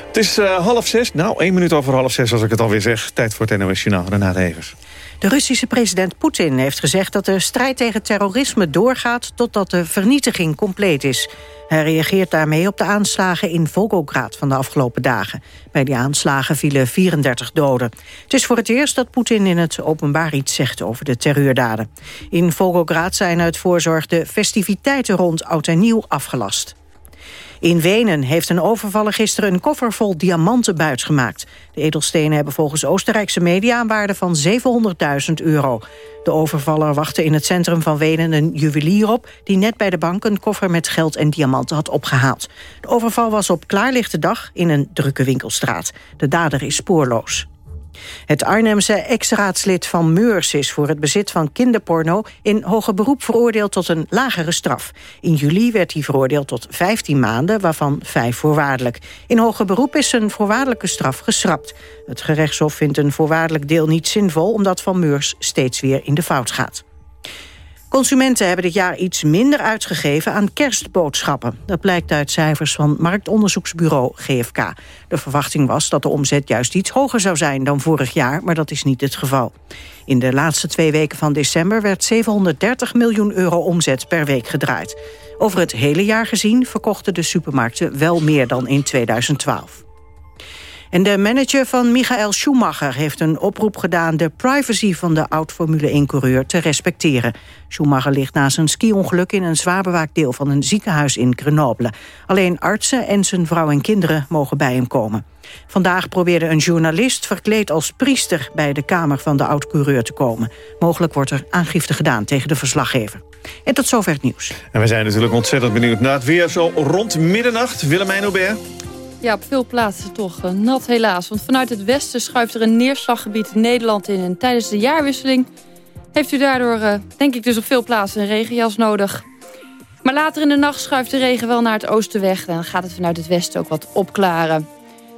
Het is uh, half zes, nou één minuut over half zes als ik het alweer zeg. Tijd voor het NOS Journaal, Renate Evers. De Russische president Poetin heeft gezegd dat de strijd tegen terrorisme doorgaat totdat de vernietiging compleet is. Hij reageert daarmee op de aanslagen in Volgograd van de afgelopen dagen. Bij die aanslagen vielen 34 doden. Het is voor het eerst dat Poetin in het openbaar iets zegt over de terreurdaden. In Volgograd zijn uit voorzorg de festiviteiten rond Oud en Nieuw afgelast. In Wenen heeft een overvaller gisteren een koffer vol diamanten buitgemaakt. De edelstenen hebben volgens Oostenrijkse media een waarde van 700.000 euro. De overvaller wachtte in het centrum van Wenen een juwelier op... die net bij de bank een koffer met geld en diamanten had opgehaald. De overval was op klaarlichte dag in een drukke winkelstraat. De dader is spoorloos. Het Arnhemse ex-raadslid van Meurs is voor het bezit van kinderporno... in hoger beroep veroordeeld tot een lagere straf. In juli werd hij veroordeeld tot 15 maanden, waarvan 5 voorwaardelijk. In hoger beroep is zijn voorwaardelijke straf geschrapt. Het gerechtshof vindt een voorwaardelijk deel niet zinvol... omdat Van Meurs steeds weer in de fout gaat. Consumenten hebben dit jaar iets minder uitgegeven aan kerstboodschappen. Dat blijkt uit cijfers van marktonderzoeksbureau GFK. De verwachting was dat de omzet juist iets hoger zou zijn dan vorig jaar, maar dat is niet het geval. In de laatste twee weken van december werd 730 miljoen euro omzet per week gedraaid. Over het hele jaar gezien verkochten de supermarkten wel meer dan in 2012. En de manager van Michael Schumacher heeft een oproep gedaan... de privacy van de oud-Formule 1-coureur te respecteren. Schumacher ligt na zijn ski-ongeluk in een zwaar bewaakt deel van een ziekenhuis in Grenoble. Alleen artsen en zijn vrouw en kinderen mogen bij hem komen. Vandaag probeerde een journalist verkleed als priester... bij de kamer van de oud-coureur te komen. Mogelijk wordt er aangifte gedaan tegen de verslaggever. En tot zover het nieuws. En we zijn natuurlijk ontzettend benieuwd naar het weer zo rond middernacht. Willemijn Aubert. Ja, op veel plaatsen toch uh, nat helaas. Want vanuit het westen schuift er een neerslaggebied Nederland in. En tijdens de jaarwisseling heeft u daardoor, uh, denk ik dus op veel plaatsen, een regenjas nodig. Maar later in de nacht schuift de regen wel naar het oosten weg. En dan gaat het vanuit het westen ook wat opklaren.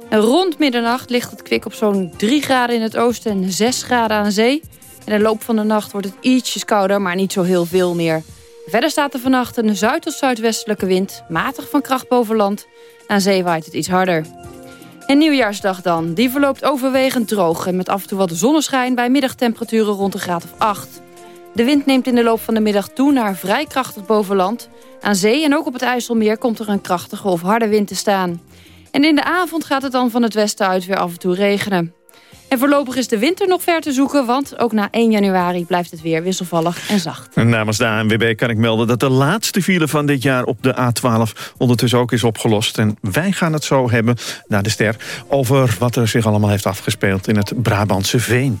En rond middernacht ligt het kwik op zo'n 3 graden in het oosten en 6 graden aan zee. In de loop van de nacht wordt het ietsjes kouder, maar niet zo heel veel meer. Verder staat er vannacht een zuid- tot zuidwestelijke wind, matig van kracht boven land. Aan zee waait het iets harder. En nieuwjaarsdag dan. Die verloopt overwegend droog en met af en toe wat zonneschijn... bij middagtemperaturen rond een graad of 8. De wind neemt in de loop van de middag toe naar vrij krachtig bovenland. Aan zee en ook op het IJsselmeer komt er een krachtige of harde wind te staan. En in de avond gaat het dan van het westen uit weer af en toe regenen. En voorlopig is de winter nog ver te zoeken... want ook na 1 januari blijft het weer wisselvallig en zacht. En namens de ANWB kan ik melden dat de laatste file van dit jaar... op de A12 ondertussen ook is opgelost. En wij gaan het zo hebben, naar de ster... over wat er zich allemaal heeft afgespeeld in het Brabantse Veen.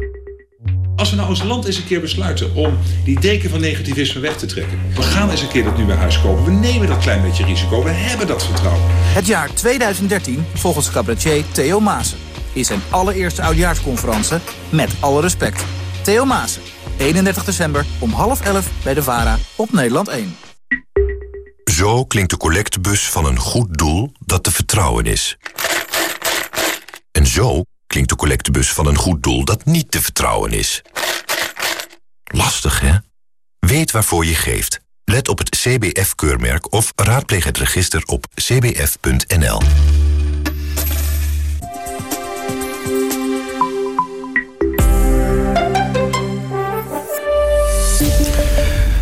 Als we nou als land eens een keer besluiten om die deken van negativisme weg te trekken. We gaan eens een keer dat nieuwe huis kopen. We nemen dat klein beetje risico. We hebben dat vertrouwen. Het jaar 2013, volgens cabaretier Theo Maassen, is zijn allereerste oudjaarsconferentie met alle respect. Theo Maassen, 31 december om half elf bij de VARA op Nederland 1. Zo klinkt de collectebus van een goed doel dat te vertrouwen is. En zo klinkt de collectebus van een goed doel dat niet te vertrouwen is. Lastig, hè? Weet waarvoor je geeft. Let op het CBF-keurmerk of raadpleeg het register op cbf.nl.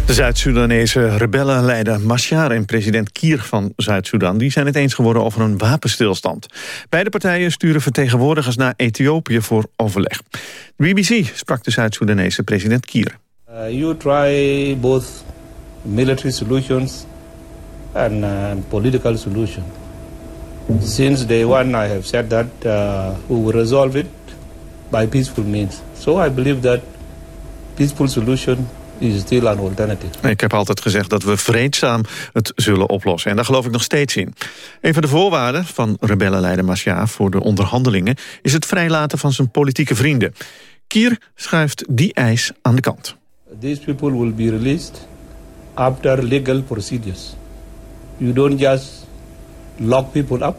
De Zuid-Soedanese rebellenleider Machar en president Kier van Zuid-Soedan... die zijn het eens geworden over een wapenstilstand. Beide partijen sturen vertegenwoordigers naar Ethiopië voor overleg. De BBC sprak de Zuid-Soedanese president Kier. Uh, you try both military solutions and uh, political solution. Since day one I have said that uh, we will resolve it by peaceful means. So I believe that peaceful solution is still an alternative. Ik heb altijd gezegd dat we vreedzaam het zullen oplossen. En daar geloof ik nog steeds in. Een van de voorwaarden van rebellenleider Masja voor de onderhandelingen... is het vrijlaten van zijn politieke vrienden. Kier schuift die eis aan de kant. These people will be released after legal procedures. You don't just lock people up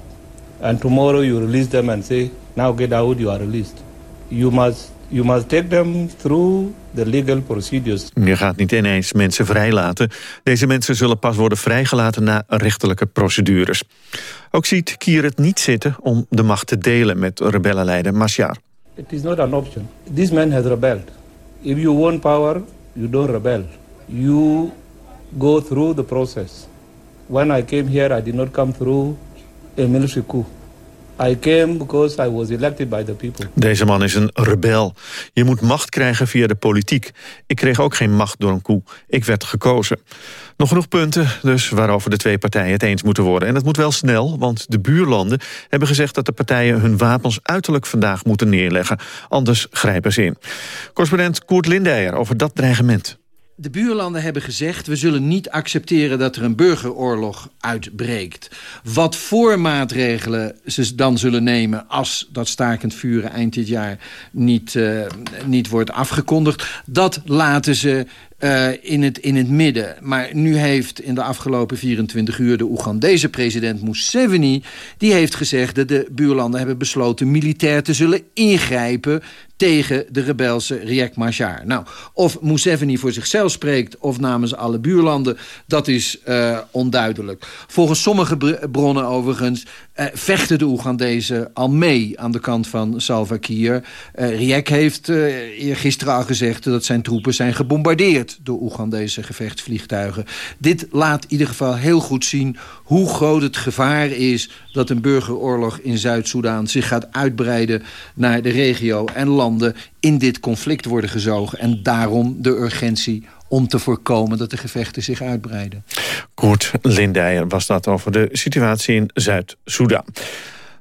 and tomorrow you release them and say, now get out, you are released. You must you must take them through the legal procedures. Je gaat niet ineens mensen vrijlaten. Deze mensen zullen pas worden vrijgelaten na rechtelijke procedures. Ook ziet Kier het niet zitten om de macht te delen met rebellenleider Machar. It is not an option. This man has rebelled. If you want power, you don't rebel. You go through the process. When I came here, I did not come through a military coup. Because I was elected by the people. Deze man is een rebel. Je moet macht krijgen via de politiek. Ik kreeg ook geen macht door een coup. Ik werd gekozen. Nog genoeg punten dus waarover de twee partijen het eens moeten worden. En dat moet wel snel, want de buurlanden hebben gezegd... dat de partijen hun wapens uiterlijk vandaag moeten neerleggen. Anders grijpen ze in. Correspondent Koert Lindeyer over dat dreigement. De buurlanden hebben gezegd... we zullen niet accepteren dat er een burgeroorlog uitbreekt. Wat voor maatregelen ze dan zullen nemen... als dat stakend vuren eind dit jaar niet, uh, niet wordt afgekondigd... dat laten ze uh, in, het, in het midden. Maar nu heeft in de afgelopen 24 uur de Oegandese president Museveni... die heeft gezegd dat de buurlanden hebben besloten militair te zullen ingrijpen tegen de rebelse Riek Machar. Nou, of Museveni voor zichzelf spreekt of namens alle buurlanden... dat is uh, onduidelijk. Volgens sommige bronnen overigens uh, vechten de Oegandezen al mee... aan de kant van Salva Kiir. Uh, Riek heeft gisteren al gezegd dat zijn troepen zijn gebombardeerd... door Oegandese gevechtsvliegtuigen. Dit laat in ieder geval heel goed zien hoe groot het gevaar is... dat een burgeroorlog in Zuid-Soedan zich gaat uitbreiden naar de regio en landen in dit conflict worden gezogen. En daarom de urgentie om te voorkomen dat de gevechten zich uitbreiden. Koert Lindijer was dat over de situatie in Zuid-Soedan.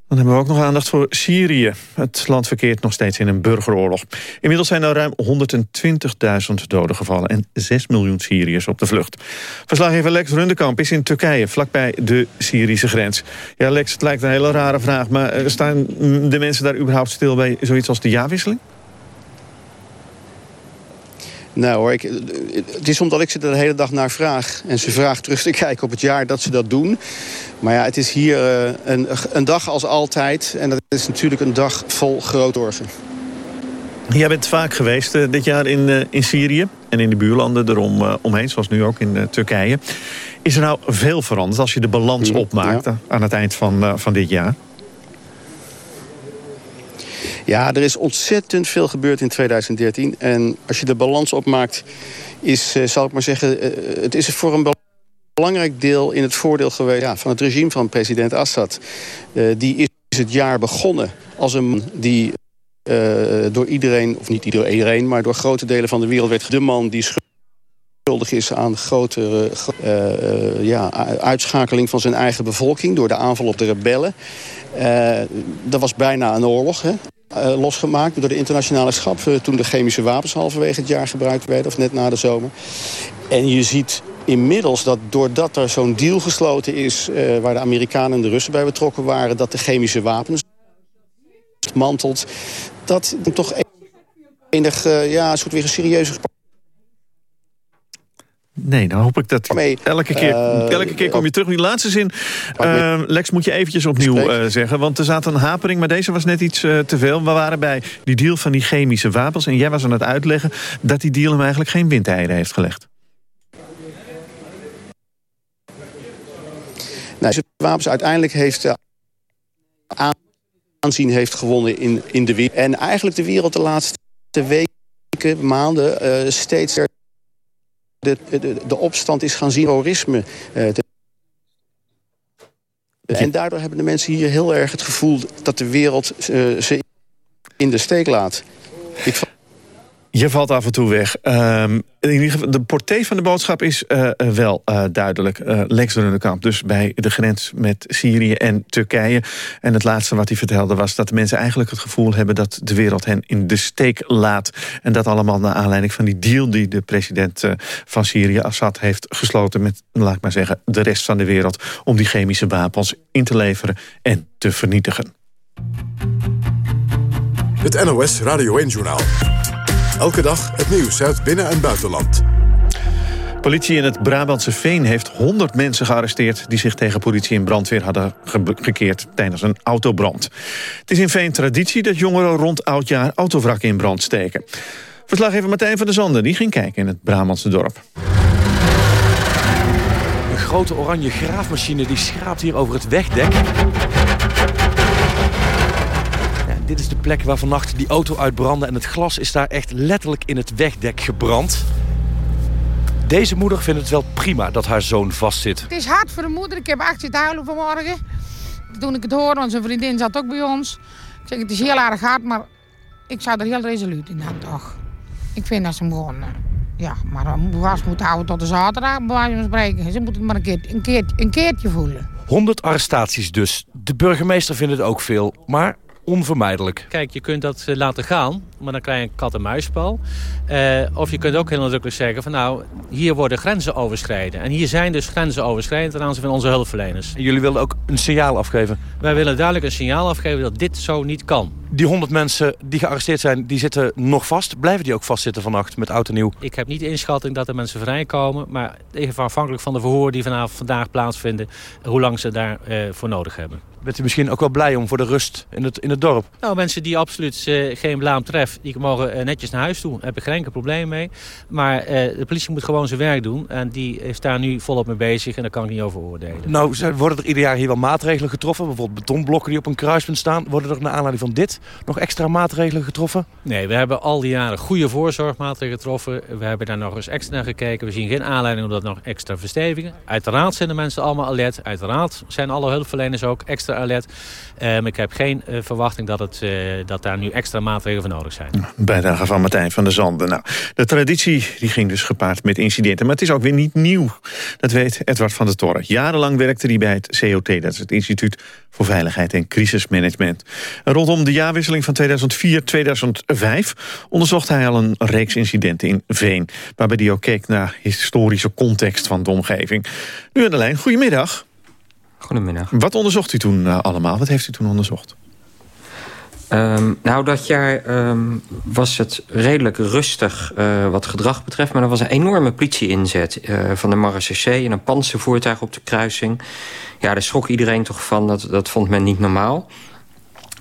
Dan hebben we ook nog aandacht voor Syrië. Het land verkeert nog steeds in een burgeroorlog. Inmiddels zijn er ruim 120.000 doden gevallen... en 6 miljoen Syriërs op de vlucht. Verslaggever Lex Rundekamp is in Turkije, vlakbij de Syrische grens. Ja, Lex, het lijkt een hele rare vraag... maar eh, staan de mensen daar überhaupt stil bij zoiets als de jaarwisseling? Nou hoor, ik, het is omdat ik ze er de hele dag naar vraag. En ze vraagt terug te kijken op het jaar dat ze dat doen. Maar ja, het is hier uh, een, een dag als altijd. En dat is natuurlijk een dag vol grootorgen. Jij bent vaak geweest uh, dit jaar in, uh, in Syrië en in de buurlanden erom omheen, zoals nu ook in Turkije. Is er nou veel veranderd als je de balans opmaakt ja. aan het eind van, van dit jaar? Ja, er is ontzettend veel gebeurd in 2013. En als je de balans opmaakt, is, uh, zal ik maar zeggen, uh, het is voor een belangrijk deel in het voordeel geweest ja, van het regime van president Assad. Die is het jaar begonnen als een man die door iedereen, of niet iedereen... maar door grote delen van de wereld werd de man die schuldig is aan grote uh, ja, uitschakeling van zijn eigen bevolking... door de aanval op de rebellen. dat was bijna een oorlog, hè? Uh, losgemaakt door de internationale schap... Uh, toen de chemische wapens halverwege het jaar gebruikt werden... of net na de zomer. En je ziet inmiddels dat doordat er zo'n deal gesloten is... Uh, waar de Amerikanen en de Russen bij betrokken waren... dat de chemische wapens mantelt... dat toch enig, ja, een soort weer een serieuze Nee, dan hoop ik dat elke keer, uh, elke keer kom je terug. Die laatste zin, uh, Lex, moet je eventjes opnieuw uh, zeggen. Want er zat een hapering, maar deze was net iets te veel. We waren bij die deal van die chemische wapens. En jij was aan het uitleggen dat die deal hem eigenlijk geen windeieren heeft gelegd. Nou, de wapens uiteindelijk heeft aanzien heeft gewonnen in, in de wereld. En eigenlijk de wereld de laatste weken, maanden steeds er de, de, de opstand is gaan zien terrorisme. Uh, en daardoor hebben de mensen hier heel erg het gevoel dat de wereld uh, ze in de steek laat. Ik je valt af en toe weg. Um, in ieder geval, de portée van de boodschap is uh, wel uh, duidelijk. Uh, Lex kamp, dus bij de grens met Syrië en Turkije. En het laatste wat hij vertelde was dat de mensen eigenlijk het gevoel hebben... dat de wereld hen in de steek laat. En dat allemaal naar aanleiding van die deal... die de president van Syrië, Assad, heeft gesloten... met, laat ik maar zeggen, de rest van de wereld... om die chemische wapens in te leveren en te vernietigen. Het NOS Radio 1-journaal. Elke dag het nieuws uit binnen- en buitenland. Politie in het Brabantse Veen heeft 100 mensen gearresteerd... die zich tegen politie en brandweer hadden gekeerd tijdens een autobrand. Het is in Veen traditie dat jongeren rond oudjaar autovrakken in brand steken. Verslaggever Martijn van der Zanden die ging kijken in het Brabantse dorp. Een grote oranje graafmachine die schraapt hier over het wegdek. Dit is de plek waar vannacht die auto uitbrandde... en het glas is daar echt letterlijk in het wegdek gebrand. Deze moeder vindt het wel prima dat haar zoon vastzit. Het is hard voor de moeder. Ik heb echt zitten huilen vanmorgen. Toen ik het hoorde, want zijn vriendin zat ook bij ons. Ik zeg, het is heel erg hard, maar ik zou er heel resoluut in hebben, toch. Ik vind dat ze hem gewoon... Eh, ja, maar vast moeten houden tot de zaterdag, bij wijze van spreken. Ze moeten het maar een, keer, een, keer, een keertje voelen. 100 arrestaties dus. De burgemeester vindt het ook veel, maar onvermijdelijk. Kijk, je kunt dat eh, laten gaan, maar dan krijg je een kat-en-muisspel. Uh, of je kunt ook heel nadrukkelijk zeggen van nou, hier worden grenzen overschreden. En hier zijn dus grenzen overschreden ten aanzien van onze hulpverleners. En jullie willen ook een signaal afgeven? Wij willen duidelijk een signaal afgeven dat dit zo niet kan. Die 100 mensen die gearresteerd zijn, die zitten nog vast. Blijven die ook vastzitten vannacht met oud en nieuw? Ik heb niet de inschatting dat er mensen vrijkomen. Maar even afhankelijk van de verhoor die vanavond vandaag plaatsvinden... hoe lang ze daarvoor uh, voor nodig hebben. Bent u misschien ook wel blij om voor de rust in het, in het dorp? Nou, mensen die absoluut uh, geen blaam treffen... die mogen uh, netjes naar huis toe. Daar heb ik geen enkel probleem mee. Maar de politie moet gewoon zijn werk doen. En die is daar nu volop mee bezig. En daar kan ik niet over oordelen. Nou, worden er ieder jaar hier wel maatregelen getroffen? Bijvoorbeeld betonblokken die op een kruispunt staan. Worden er naar aanleiding van dit nog extra maatregelen getroffen? Nee, we hebben al die jaren goede voorzorgmaatregelen getroffen. We hebben daar nog eens extra naar gekeken. We zien geen aanleiding om dat nog extra verstevigen. Uiteraard zijn de mensen allemaal alert. Uiteraard zijn alle hulpverleners ook extra alert. Um, ik heb geen uh, verwachting dat, het, uh, dat daar nu extra maatregelen voor nodig zijn. Bijdrage van Martijn van der Zanden. Nou, de traditie die ging dus gepaard met incidenten. Maar het is ook weer niet nieuw. Dat weet Edward van der Torre. Jarenlang werkte hij bij het COT. Dat is het Instituut voor Veiligheid en Crisismanagement. En rondom de jaarwisseling van 2004-2005 onderzocht hij al een reeks incidenten in Veen. Waarbij hij ook keek naar historische context van de omgeving. Nu aan de lijn, goedemiddag. Goedemiddag. Wat onderzocht u toen uh, allemaal? Wat heeft u toen onderzocht? Um, nou, dat jaar um, was het redelijk rustig uh, wat gedrag betreft... maar er was een enorme politie-inzet uh, van de marechaussee... en een panzervoertuig op de kruising. Ja, daar schrok iedereen toch van, dat, dat vond men niet normaal.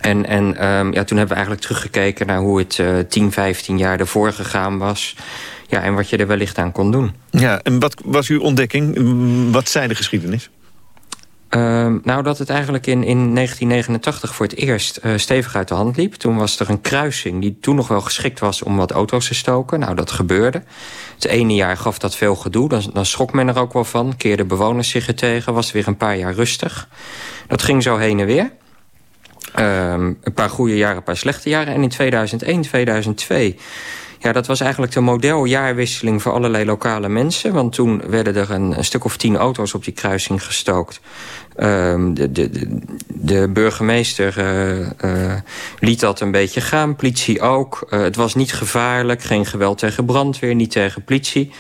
En, en um, ja, toen hebben we eigenlijk teruggekeken naar hoe het uh, 10, 15 jaar ervoor gegaan was... Ja, en wat je er wellicht aan kon doen. Ja, en wat was uw ontdekking? Wat zei de geschiedenis? Um, nou, dat het eigenlijk in, in 1989 voor het eerst uh, stevig uit de hand liep. Toen was er een kruising die toen nog wel geschikt was om wat auto's te stoken. Nou, dat gebeurde. Het ene jaar gaf dat veel gedoe. Dan, dan schrok men er ook wel van. Keerden bewoners zich er tegen. Was weer een paar jaar rustig. Dat ging zo heen en weer. Um, een paar goede jaren, een paar slechte jaren. En in 2001, 2002 ja, dat was eigenlijk de modeljaarwisseling voor allerlei lokale mensen. Want toen werden er een, stuk of tien auto's op die kruising gestookt. Um, de, de, de, burgemeester uh, uh, liet dat een beetje gaan, politie ook. Uh, het was niet gevaarlijk, geen geweld tegen brandweer, niet tegen politie.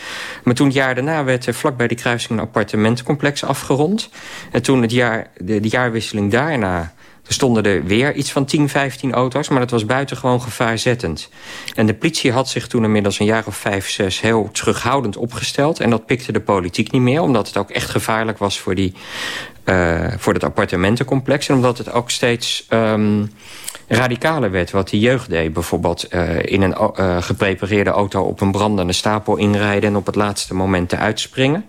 Maar toen het jaar daarna werd er vlak bij die kruising een appartementencomplex afgerond. En toen het jaar, de jaarwisseling daarna stonden er weer iets van 10, 15 auto's, maar dat was buitengewoon gevaarzettend. En de politie had zich toen inmiddels een jaar of vijf, zes heel terughoudend opgesteld. En dat pikte de politiek niet meer, omdat het ook echt gevaarlijk was voor, die, uh, voor dat appartementencomplex. En omdat het ook steeds um, radicaler werd wat de jeugd deed. Bijvoorbeeld uh, in een uh, geprepareerde auto op een brandende stapel inrijden... en op het laatste moment te uitspringen.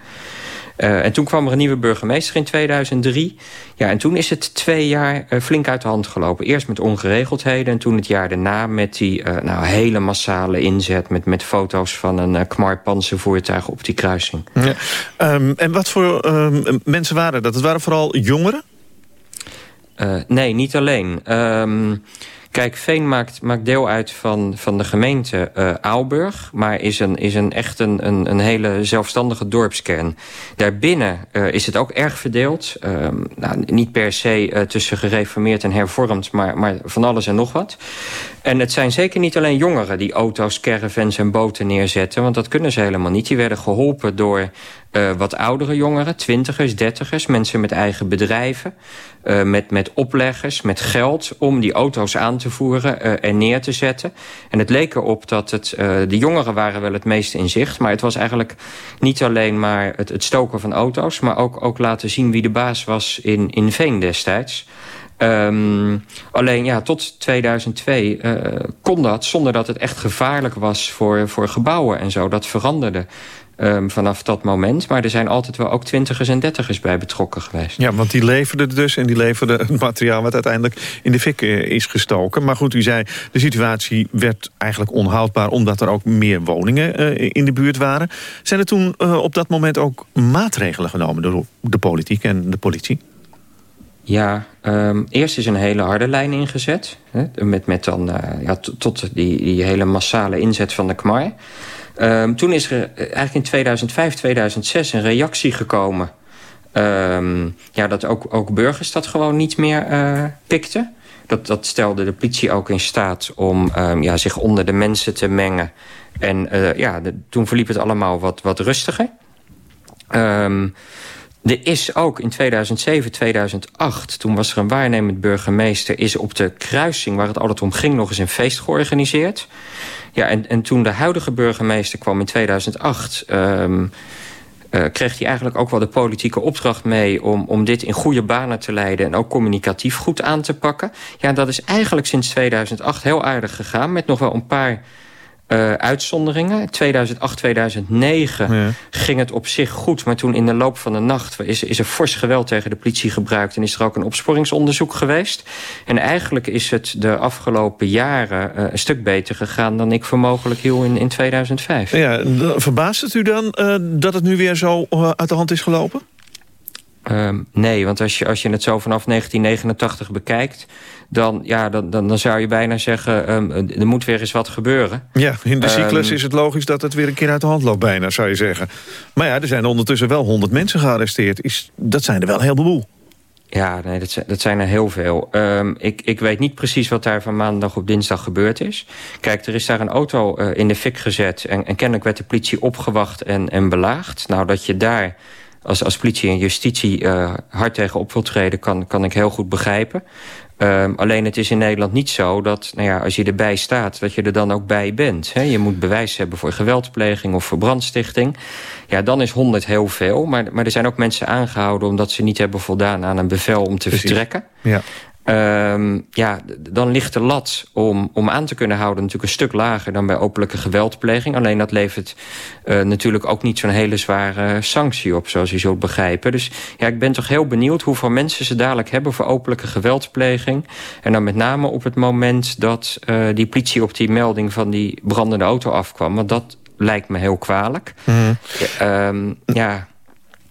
Uh, en toen kwam er een nieuwe burgemeester in 2003. Ja, en toen is het twee jaar uh, flink uit de hand gelopen. Eerst met ongeregeldheden en toen het jaar daarna met die uh, nou, hele massale inzet... met, met foto's van een uh, Kmar voertuig op die kruising. Ja. Um, en wat voor um, mensen waren dat? Het waren vooral jongeren? nee, niet alleen. Um, Kijk, Veen maakt, maakt deel uit van, van de gemeente uh, Aalburg... maar is, een, is een, echt een, een, hele zelfstandige dorpskern. Daarbinnen uh, is het ook erg verdeeld. Uh, nou, niet per se uh, tussen gereformeerd en hervormd... Maar, maar van alles en nog wat. En het zijn zeker niet alleen jongeren die auto's, caravans en boten neerzetten... want dat kunnen ze helemaal niet. Die werden geholpen door uh, wat oudere jongeren, twintigers, dertigers... mensen met eigen bedrijven, uh, met, met opleggers, met geld... om die auto's aan te voeren uh, en neer te zetten. En het leek erop dat het, de jongeren waren wel het meest in zicht... maar het was eigenlijk niet alleen maar het, het stoken van auto's... maar ook, ook laten zien wie de baas was in, in Veen destijds... Um, alleen ja, tot 2002 uh, kon dat zonder dat het echt gevaarlijk was voor, voor gebouwen en zo. Dat veranderde um, vanaf dat moment. Maar er zijn altijd wel ook twintigers en dertigers bij betrokken geweest. Ja, want die leverden dus en die leverden het materiaal... wat uiteindelijk in de fik uh, is gestoken. Maar goed, u zei, de situatie werd eigenlijk onhoudbaar... omdat er ook meer woningen uh, in de buurt waren. Zijn er toen uh, op dat moment ook maatregelen genomen... door de politiek en de politie? Ja, um, eerst is een hele harde lijn ingezet. Hè, met, met dan, uh, ja, tot die, die hele massale inzet van de KMAR. Um, toen is er eigenlijk in 2005, 2006 een reactie gekomen... Um, ja, dat ook, ook burgers dat gewoon niet meer uh, pikten. Dat, dat stelde de politie ook in staat om um, ja, zich onder de mensen te mengen. En uh, ja, toen verliep het allemaal wat, wat rustiger. Um, er is ook in 2007, 2008, toen was er een waarnemend burgemeester... is op de kruising waar het altijd om ging nog eens een feest georganiseerd. Ja, en, en toen de huidige burgemeester kwam in 2008... Um, uh, kreeg hij eigenlijk ook wel de politieke opdracht mee... Om, om dit in goede banen te leiden en ook communicatief goed aan te pakken. Ja, dat is eigenlijk sinds 2008 heel aardig gegaan... met nog wel een paar uh, uitzonderingen. 2008, 2009 ja. ging het op zich goed. Maar toen in de loop van de nacht is, is er fors geweld tegen de politie gebruikt. En is er ook een opsporingsonderzoek geweest. En eigenlijk is het de afgelopen jaren uh, een stuk beter gegaan... dan ik voor mogelijk hield in, in 2005. Ja, verbaast het u dan uh, dat het nu weer zo uit de hand is gelopen? Um, nee, want als je, als je het zo vanaf 1989 bekijkt... dan, ja, dan, dan, dan zou je bijna zeggen, um, er moet weer eens wat gebeuren. Ja, in de cyclus um, is het logisch dat het weer een keer uit de hand loopt bijna, zou je zeggen. Maar ja, er zijn ondertussen wel 100 mensen gearresteerd. Is, dat zijn er wel een heleboel. Ja, nee, dat, dat zijn er heel veel. Um, ik, ik weet niet precies wat daar van maandag op dinsdag gebeurd is. Kijk, er is daar een auto uh, in de fik gezet... en, en kennelijk werd de politie opgewacht en, en belaagd. Nou, dat je daar als, als politie en justitie uh, hard tegen op wil treden... kan, kan ik heel goed begrijpen. Um, alleen het is in Nederland niet zo dat nou ja, als je erbij staat... dat je er dan ook bij bent. Je moet bewijs hebben voor geweldpleging of voor brandstichting. Ja, dan is 100 heel veel. Maar, maar er zijn ook mensen aangehouden... omdat ze niet hebben voldaan aan een bevel om te Precies. vertrekken. Ja. Ehm, ja, dan ligt de lat om, om aan te kunnen houden natuurlijk een stuk lager dan bij openlijke geweldpleging. Alleen dat levert uh, natuurlijk ook niet zo'n hele zware sanctie op, zoals je zult begrijpen. Dus ja, ik ben toch heel benieuwd hoeveel mensen ze dadelijk hebben voor openlijke geweldpleging. En dan met name op het moment dat uh, die politie op die melding van die brandende auto afkwam. Want dat lijkt me heel kwalijk. Mm. Um, ja,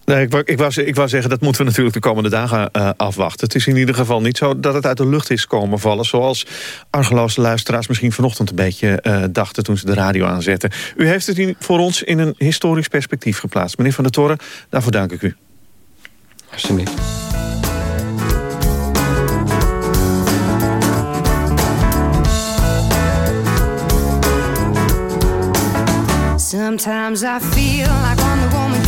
Nee, ik, ik, wou, ik wou zeggen, dat moeten we natuurlijk de komende dagen uh, afwachten. Het is in ieder geval niet zo dat het uit de lucht is komen vallen... zoals argeloze luisteraars misschien vanochtend een beetje uh, dachten... toen ze de radio aanzetten. U heeft het in, voor ons in een historisch perspectief geplaatst. Meneer Van der Toren, daarvoor dank ik u. Alsjeblieft. Sometimes I feel like Woman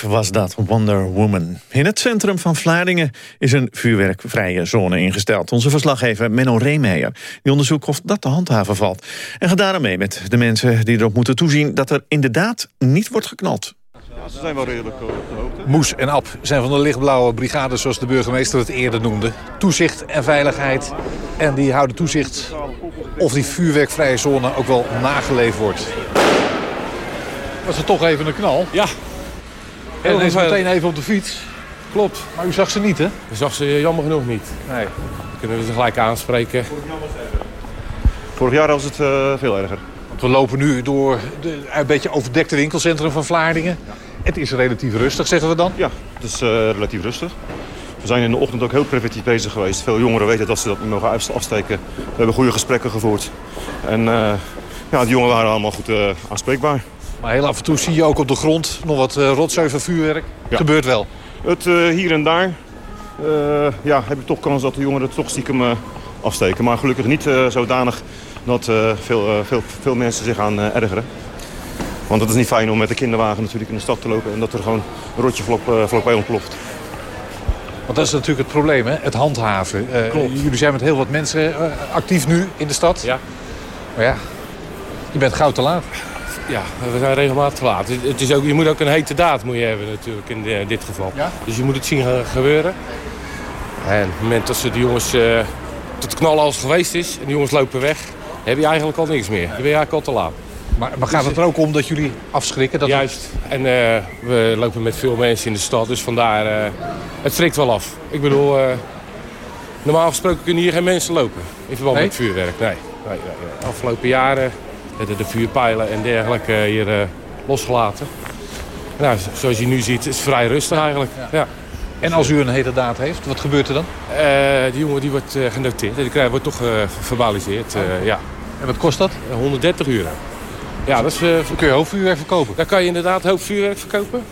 Was dat, Wonder Woman. In het centrum van Vlaardingen is een vuurwerkvrije zone ingesteld. Onze verslaggever Menno Reemeijer die onderzoekt of dat te handhaven valt. En gaat daarom mee met de mensen die erop moeten toezien... dat er inderdaad niet wordt geknald. Ze zijn wel redelijk op de hoogte. Moes en Ab zijn van de lichtblauwe brigade, zoals de burgemeester het eerder noemde. Toezicht en veiligheid. En die houden toezicht of die vuurwerkvrije zone ook wel nageleefd wordt. Was er toch even een knal? Ja. En Heel is meteen even op de fiets. Klopt. Maar u zag ze niet, hè? Ik zag ze jammer genoeg niet. Nee. Kunnen we ze gelijk aanspreken. Vorig jaar was het eh, veel erger. We lopen nu door de, een beetje overdekte winkelcentrum van Vlaardingen. Het is relatief rustig, zeggen we dan? Ja, het is uh, relatief rustig. We zijn in de ochtend ook heel preventief bezig geweest. Veel jongeren weten dat ze dat niet mogen afsteken. We hebben goede gesprekken gevoerd. En uh, ja, de jongeren waren allemaal goed uh, aanspreekbaar. Maar heel af en toe zie je ook op de grond nog wat uh, rotzooi van vuurwerk. Ja. Gebeurt wel. Het hier en daar ja, heb je toch kans dat de jongeren het toch stiekem afsteken. Maar gelukkig niet zodanig dat veel, veel, veel mensen zich aan ergeren. Want het is niet fijn om met de kinderwagen natuurlijk in de stad te lopen... en dat er gewoon een rotje vlak, uh, vlakbij ontploft. Want dat is natuurlijk het probleem, hè? het handhaven. Uh, jullie zijn met heel wat mensen actief nu in de stad. Ja. Maar ja, je bent gauw te laat. Ja, we zijn regelmatig te laat. Het is ook, je moet ook een hete daad moet je hebben natuurlijk in, de, in dit geval. Ja? Dus je moet het zien gebeuren. En op het moment dat ze de jongens... Uh, tot knallen als geweest is en de jongens lopen weg... heb je eigenlijk al niks meer. Dan ben je eigenlijk al te laat. Maar, maar gaat het er ook om dat jullie afschrikken? Dat Juist. En uh, we lopen met veel mensen in de stad, dus vandaar... Uh, het schrikt wel af. Ik bedoel, normaal gesproken kunnen hier geen mensen lopen. In verband nee? met vuurwerk. Nee. nee, nee. De afgelopen jaren werden de vuurpijlen en dergelijke hier losgelaten. Nou, zoals je nu ziet, is het vrij rustig eigenlijk. Ja. ja. En als u een hete daad heeft, wat gebeurt er dan? die jongen die wordt genoteerd. Die krijgt, wordt toch verbaliseerd. ja. En wat kost dat? 130 euro. Ja, dat is, uh, dan kun je hoofdvuurwerk verkopen. Dan kan je inderdaad hoofdvuurwerk verkopen.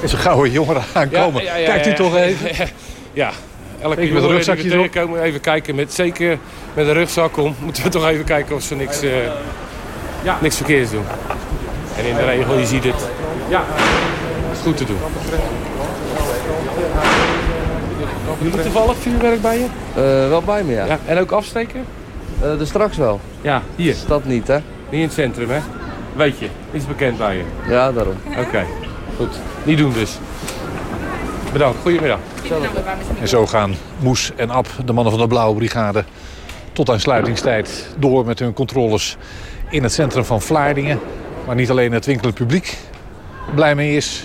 Is een gouden jongeren aankomen. Ja, ja, ja, Kijkt u toch even? Ja, elke keer met een rugzakje tegenkomen. Even kijken, met, zeker met een rugzak om. Moeten we toch even kijken of ze niks, uh, ja. niks verkeerds doen. En in de regel, je ziet het. Ja, is goed te doen. Jullie toevallig vuurwerk bij je? Uh, wel bij me, ja. ja. En ook afsteken? Uh, straks wel. Ja, hier. Dat niet, hè? Niet in het centrum, hè? Weet je, is bekend bij je. Ja, daarom. Oké, okay. goed. Niet doen dus. Bedankt, goedemiddag. En zo gaan Moes en Ab, de mannen van de Blauwe Brigade... tot aan sluitingstijd door met hun controles in het centrum van Vlaardingen. Waar niet alleen het winkelend publiek blij mee is...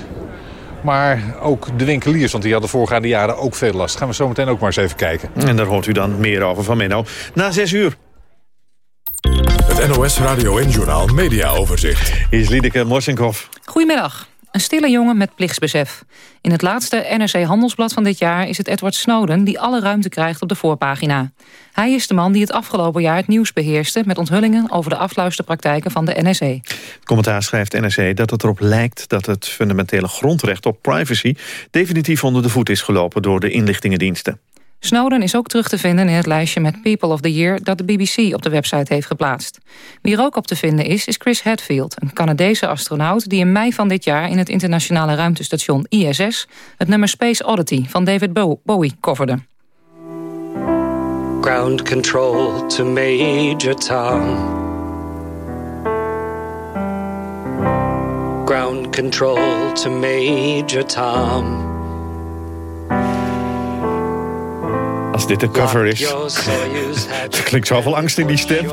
maar ook de winkeliers, want die hadden voorgaande jaren ook veel last. Gaan we zo meteen ook maar eens even kijken. En daar hoort u dan meer over van Menno. Na zes uur. Het NOS Radio en Journaal Media Overzicht. Hier is Liedeke Morsinkhoff. Goedemiddag. Een stille jongen met plichtsbesef. In het laatste NRC Handelsblad van dit jaar is het Edward Snowden... die alle ruimte krijgt op de voorpagina. Hij is de man die het afgelopen jaar het nieuws beheerste... met onthullingen over de afluisterpraktijken van de. Het commentaar schrijft NRC dat het erop lijkt... dat het fundamentele grondrecht op privacy... definitief onder de voet is gelopen door de inlichtingendiensten. Snowden is ook terug te vinden in het lijstje met People of the Year... dat de BBC op de website heeft geplaatst. Wie er ook op te vinden is, is Chris Hadfield... een Canadese astronaut die in mei van dit jaar... in het internationale ruimtestation ISS... het nummer Space Oddity van David Bowie coverde. Ground control to Major Tom. Ground control to Major Tom. Als dit de cover is. Er klinkt zoveel angst in die stem.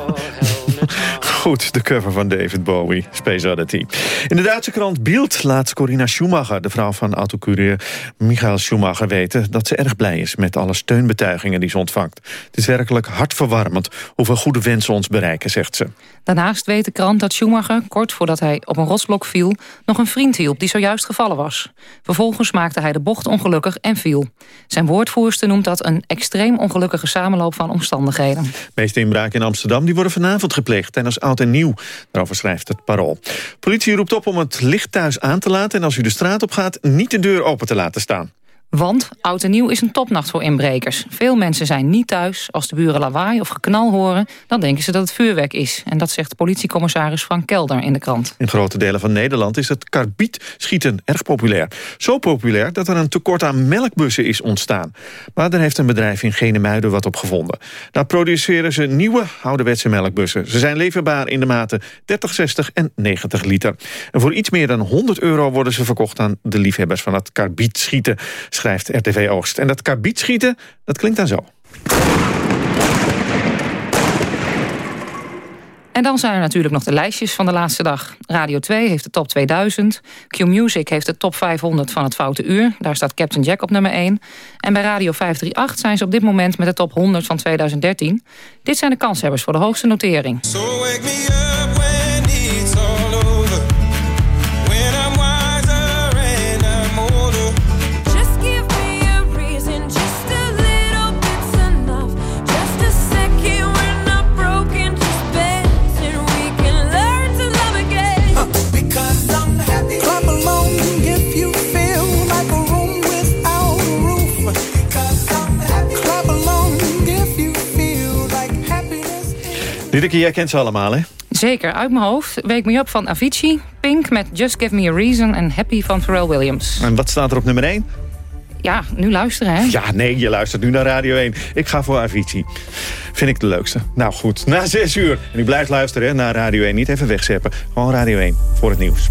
Goed, de cover van David Bowie, Space Oddity. In de Duitse krant Bild laat Corina Schumacher... de vrouw van autocourier Michael Schumacher weten... dat ze erg blij is met alle steunbetuigingen die ze ontvangt. Het is werkelijk hartverwarmend hoeveel goede wensen ons bereiken, zegt ze. Daarnaast weet de krant dat Schumacher, kort voordat hij op een rotsblok viel... nog een vriend hielp die zojuist gevallen was. Vervolgens maakte hij de bocht ongelukkig en viel. Zijn woordvoerster noemt dat een extreem ongelukkige samenloop van omstandigheden. De meeste inbraken in Amsterdam die worden vanavond gepleegd... tijdens oud en nieuw. Daarover schrijft het Parool. Politie roept op om het licht thuis aan te laten... en als u de straat op gaat, niet de deur open te laten staan. Want oud en nieuw is een topnacht voor inbrekers. Veel mensen zijn niet thuis. Als de buren lawaai of geknal horen, dan denken ze dat het vuurwerk is. En dat zegt politiecommissaris Frank Kelder in de krant. In grote delen van Nederland is het karbietschieten erg populair. Zo populair dat er een tekort aan melkbussen is ontstaan. Maar daar heeft een bedrijf in Genemuiden wat op gevonden. Daar produceren ze nieuwe ouderwetse melkbussen. Ze zijn leverbaar in de maten 30, 60 en 90 liter. En voor iets meer dan 100 euro worden ze verkocht aan de liefhebbers van het karbietschieten schrijft RTV Oost. En dat karbietschieten, dat klinkt dan zo. En dan zijn er natuurlijk nog de lijstjes van de laatste dag. Radio 2 heeft de top 2000. Q-Music heeft de top 500 van het Foute Uur. Daar staat Captain Jack op nummer 1. En bij Radio 538 zijn ze op dit moment met de top 100 van 2013. Dit zijn de kanshebbers voor de hoogste notering. Diederke, jij kent ze allemaal, hè? Zeker, uit mijn hoofd. Wake Me Up van Avicii, Pink met Just Give Me A Reason... en Happy van Pharrell Williams. En wat staat er op nummer 1? Ja, nu luisteren, hè? Ja, nee, je luistert nu naar Radio 1. Ik ga voor Avicii. Vind ik de leukste. Nou goed, na 6 uur. En u blijft luisteren hè, naar Radio 1. Niet even wegzeppen. Gewoon Radio 1 voor het nieuws.